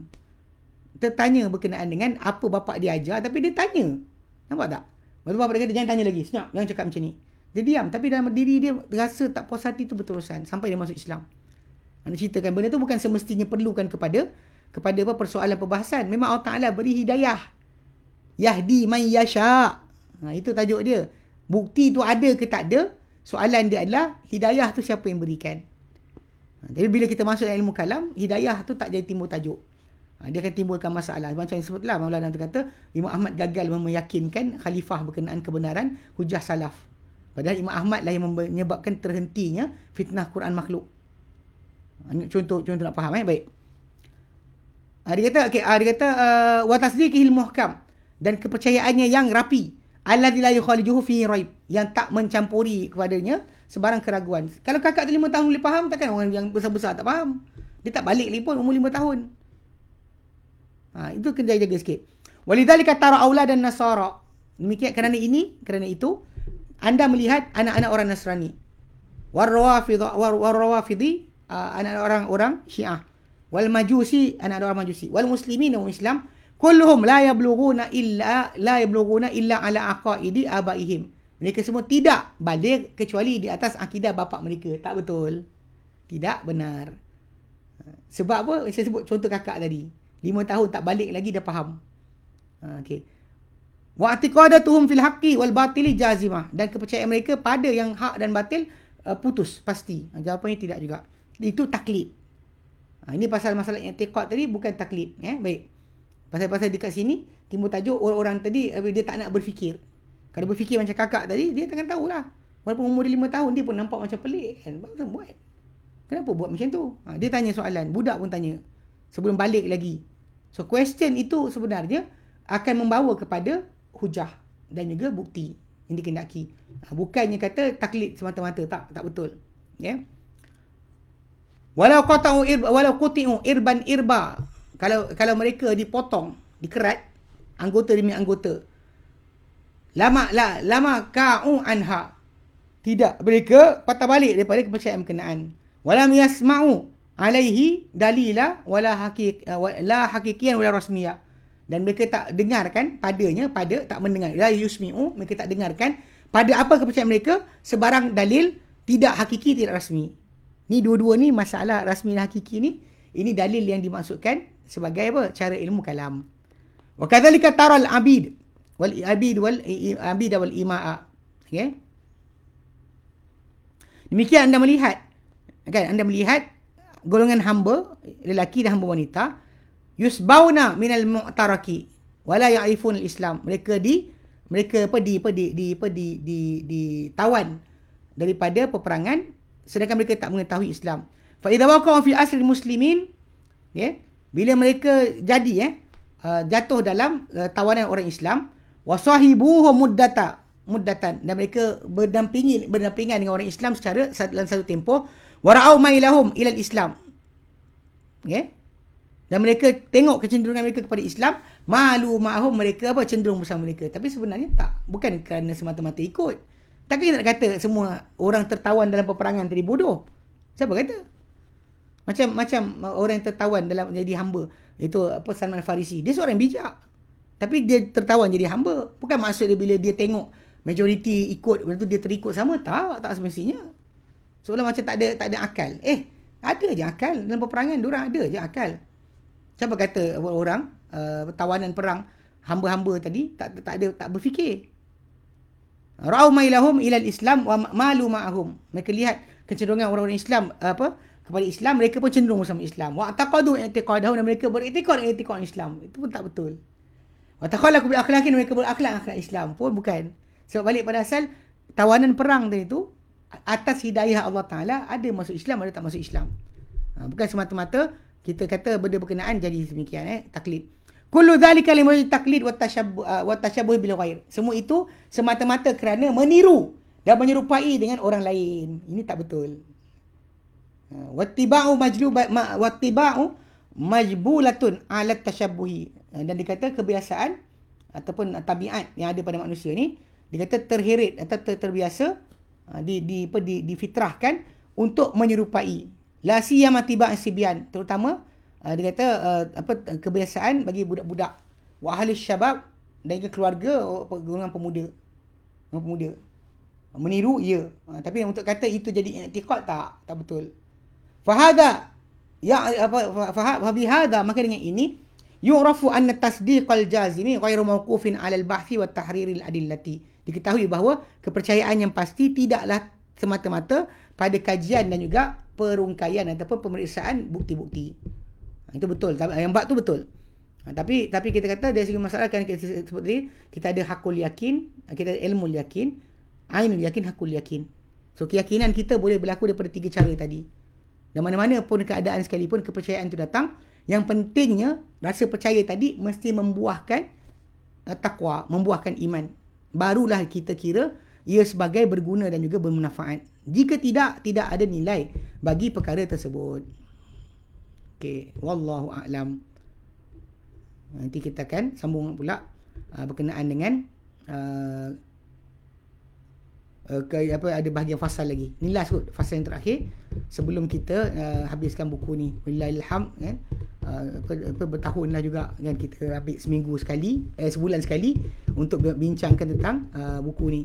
Speaker 1: Tertanya berkenaan dengan apa bapak dia ajar tapi dia tanya. Nampak tak? Lepas bapak dia kata jangan tanya lagi. Senyap, jangan cakap macam ni. Dia diam tapi dalam diri dia rasa tak puas hati tu berterusan sampai dia masuk Islam. Anda ceritakan benda tu bukan semestinya perlukan kepada kepada apa persoalan perbahasan. Memang Allah Taala beri hidayah. Yahdi man yasha. Ha, itu tajuk dia. Bukti tu ada ke tak ada? Soalan dia adalah hidayah tu siapa yang berikan? Ha, jadi bila kita masuk ilmu kalam, hidayah tu tak jadi timbul tajuk. Ha, dia akan timbulkan masalah. Macam yang sebutlah Maulana tu kata, Imam Ahmad gagal meyakinkan khalifah berkenaan kebenaran hujah salaf. Padahal Imam Ahmad lah yang menyebabkan terhentinya fitnah Quran makhluk. Ha, contoh contoh nak faham eh? Baik. Ha, dia kata okey, ha, dia kata uh, wa tasdiqihil muhkam dan kepercayaannya yang rapi. Alladzi la yukhalijuhu fi raib yang tak mencampuri kepadanya sebarang keraguan. Kalau kakak tu 5 tahun boleh faham takkan orang yang besar-besar tak faham. Dia tak balik lagi pun umur 5 tahun. Ha, itu kena jaga sikit. Walidzalika tara aula dan nasara. Demikian kerana ini, kerana itu anda melihat anak-anak orang Nasrani. Warrawafidhi warrawafidhi uh, anak-anak orang-orang Syiah wal majusi anak orang majusi wal muslimin wa islam kulluhum la yablughuna illa la yablughuna illa ala aqaidi abaihim. Mereka semua tidak balik kecuali di atas akidah bapa mereka. Tak betul. Tidak benar. Sebab apa? Saya sebut contoh kakak tadi. 5 tahun tak balik lagi dah faham. Ha, okey. Wa atiqadatuhum fil haqqi wal batili jazimah. Dan kepercayaan mereka pada yang hak dan batil uh, putus pasti. Jawapannya tidak juga. Itu taklid. Ha, ini pasal masalah yang tadi bukan taklid. Eh? Baik. Pasal-pasal dekat sini, timbul tajuk orang-orang tadi eh, dia tak nak berfikir. Kalau berfikir macam kakak tadi, dia takkan tahulah. Walaupun umur dia lima tahun, dia pun nampak macam pelik. Kan? Kenapa buat? Kenapa buat macam tu? Ha, dia tanya soalan. Budak pun tanya. Sebelum balik lagi. So, question itu sebenarnya akan membawa kepada hujah dan juga bukti yang dikendaki. Ha, bukannya kata taklid semata-mata. Tak, tak betul. Ya. Yeah? Walau qata'u irba walau quti'u irban irba. Kalau kalau mereka dipotong, dikerat anggota demi anggota. lama la lama ka'u anha tidak mereka patah balik daripada kepercayaan berkenaan. Walam yasma'u alaihi dalila wala haqiq la haqiqiyan wala rasmiyah dan mereka tak dengarkan padanya pada tak mendengar. La yusmi'u mereka tak dengarkan pada apa kepercayaan mereka sebarang dalil tidak hakiki tidak rasmi. Ni dua-dua ni masalah rasmi dan hakiki ni ini dalil yang dimaksudkan sebagai apa? Cara ilmu kalam. Wa kadzalika taral abid wal abid wal abid wal imaa. Okey? Demikian anda melihat. Kan? Anda melihat golongan hamba lelaki dan hamba wanita yusbauna minal mu'taraki wala ya'rifun al-islam. Mereka di mereka apa di apa di di apa di di di tawan daripada peperangan sedangkan mereka tak mengetahui Islam. Fa idza waqa'u fi asri muslimin ya yeah, bila mereka jadi ya uh, jatuh dalam uh, tawanan orang Islam wasahibuhu muddata muddatan dan mereka berdampingi berdampingan dengan orang Islam secara dalam satu tempoh wara'au mailahum ilal Islam. Okay? Dan mereka tengok kecenderungan mereka kepada Islam, malu ma'hum mereka apa cenderung bersama mereka. Tapi sebenarnya tak, bukan kerana semata-mata ikut. Takkan kita nak kata semua orang tertawan dalam peperangan tadi bodoh. Siapa kata? Macam macam orang tertawan dalam jadi hamba. Itu apa Salman Farisi. Dia seorang bijak. Tapi dia tertawan jadi hamba. Bukan maksud dia bila dia tengok majoriti ikut, lepas tu dia terikut sama. Tak, tak semestinya. Seolah macam tak ada tak ada akal. Eh, ada je akal dalam peperangan orang ada je akal. Siapa kata orang uh, tawanan perang hamba-hamba tadi tak tak ada tak berfikir. Ra'u mailahum ila islam wa malu ma'ahum. Mereka lihat kecenderungan orang-orang Islam apa kepada Islam mereka pun cenderung bersama Islam. Wa taqadu i'tiqadahu dan mereka beriktikad i'tiqad Islam. Itu pun tak betul. Wa takhallaku bil akhlaqin mereka berakhlak akhlak Islam pun bukan. Sebab balik pada asal tawanan perang tadi tu atas hidayah Allah Ta'ala ada masuk Islam ada tak masuk Islam ha, bukan semata-mata kita kata benda berkenaan jadi demikian eh taklid kullu dhalika limul taklid wa tashabbuh uh, wa tashabbuh bil ghair semua itu semata-mata kerana meniru dan menyerupai dengan orang lain ini tak betul ha, wattiba'u majlub wattiba'u majbulatun ala tashabbuhi. Ha, dan dikata kebiasaan ataupun tabiat yang ada pada manusia ni dikata terheret atau ter, terbiasa Ha, di di apa di difitrahkan untuk menyerupai. La siyama tiba sibian terutama dia kata uh, apa kebiasaan bagi budak-budak. Wa ahli syabab dan juga keluarga golongan pemuda. Pemuda. Meniru ya tapi untuk kata itu jadi i'tiqad tak? Tak betul fahada ya apa fa bihada maka dengan ini yu'rafu anna tasdiqal jazimi ghairu mawqufin 'ala al-bahthi wa tahrir al-adillati diketahui bahawa kepercayaan yang pasti tidaklah semata-mata pada kajian dan juga perungkaian ataupun pemeriksaan bukti-bukti. Ha, itu betul. Yang bab tu betul. Ha, tapi tapi kita kata dari segi masalah kan kita tadi kita ada hakul yakin, kita ada ilmu yakin, ainul yakin, hakul yakin. So keyakinan kita boleh berlaku daripada tiga cara tadi. Dan mana-mana pun keadaan sekalipun kepercayaan itu datang, yang pentingnya rasa percaya tadi mesti membuahkan uh, takwa, membuahkan iman barulah kita kira ia sebagai berguna dan juga bermanfaat. Jika tidak, tidak ada nilai bagi perkara tersebut. Okey, wallahu a'lam. Nanti kita akan sambung pula uh, berkenaan dengan uh, uh, ke, apa ada bahagian fasal lagi. Ni last kot, fasal yang terakhir. Sebelum kita uh, habiskan buku ni. Wallahilham kan. Uh, apa, bertahun lah juga kan? Kita ambil seminggu sekali eh sebulan sekali untuk bincangkan tentang uh, buku ni.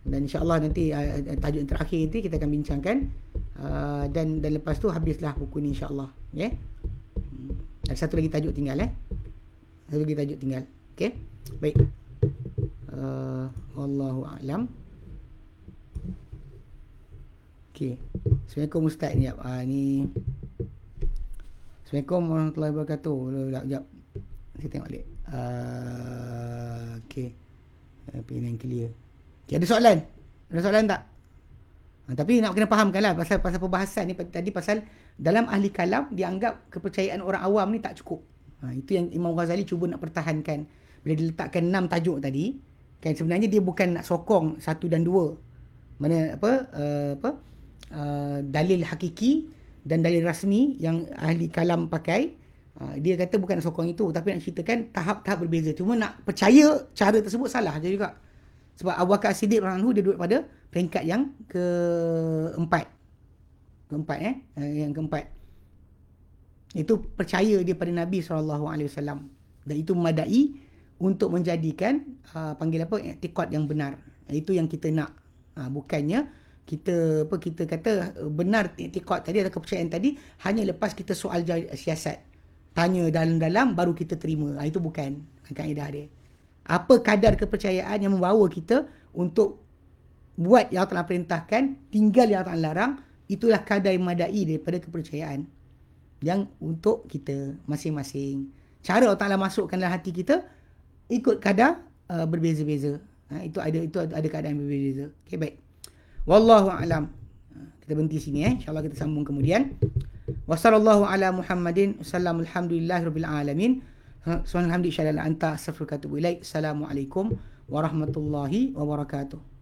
Speaker 1: Dan insyaallah nanti uh, tajuk yang terakhir nanti kita akan bincangkan. Uh, dan dan lepas tu habislah buku ni insyaallah ya? Yeah? ada satu lagi tajuk tinggal eh? Satu lagi tajuk tinggal okey? Baik. Uh, wallahu alam okey assalamualaikum ustaz ni uh, ni Assalamualaikum warahmatullahi wabarakatuh. Sekejap, sekejap. Saya tengok balik. Uh, okay. Uh, yang clear. Okay, ada soalan? Ada soalan tak? Uh, tapi nak kena fahamkan lah pasal, pasal perbahasan ni tadi pasal dalam ahli kalam dianggap kepercayaan orang awam ni tak cukup. Uh, itu yang Imam Ghazali cuba nak pertahankan. Bila dia letakkan enam tajuk tadi, kan sebenarnya dia bukan nak sokong satu dan dua. Mana apa, uh, apa uh, dalil hakiki dan dalil rasmi yang ahli kalam pakai uh, dia kata bukan nak sokong itu tapi nak ceritakan tahap-tahap berbeza cuma nak percaya cara tersebut salah je juga Sebab Abu Bakar Siddiq radhiyallahu dia duduk pada peringkat yang keempat. Keempat eh, uh, yang keempat. Itu percaya dia pada Nabi SAW. Dan itu memadai untuk menjadikan uh, panggil apa i'tiqad yang benar. Itu yang kita nak. Uh, bukannya kita apa kita kata uh, benar i'tiqad tadi atau kepercayaan tadi hanya lepas kita soal siasat. Tanya dalam-dalam baru kita terima. Uh, itu bukan kaedah dia. Apa kadar kepercayaan yang membawa kita untuk buat yang Allah perintahkan, tinggal yang Allah larang, itulah kadar yang madai daripada kepercayaan yang untuk kita masing-masing. Cara Allah Taala masukkan dalam hati kita ikut kadar uh, berbeza-beza. Ha, itu ada itu ada keadaan berbeza. Okey baik. Wallahu a'lam. Kita berhenti sini eh. Insya-Allah kita sambung kemudian. Wassallallahu ala Muhammadin sallallahu alhamdulillahi rabbil alamin. Ha, subhanallah anta astaghfiruka wa atubu ilaik. Assalamualaikum warahmatullahi wabarakatuh.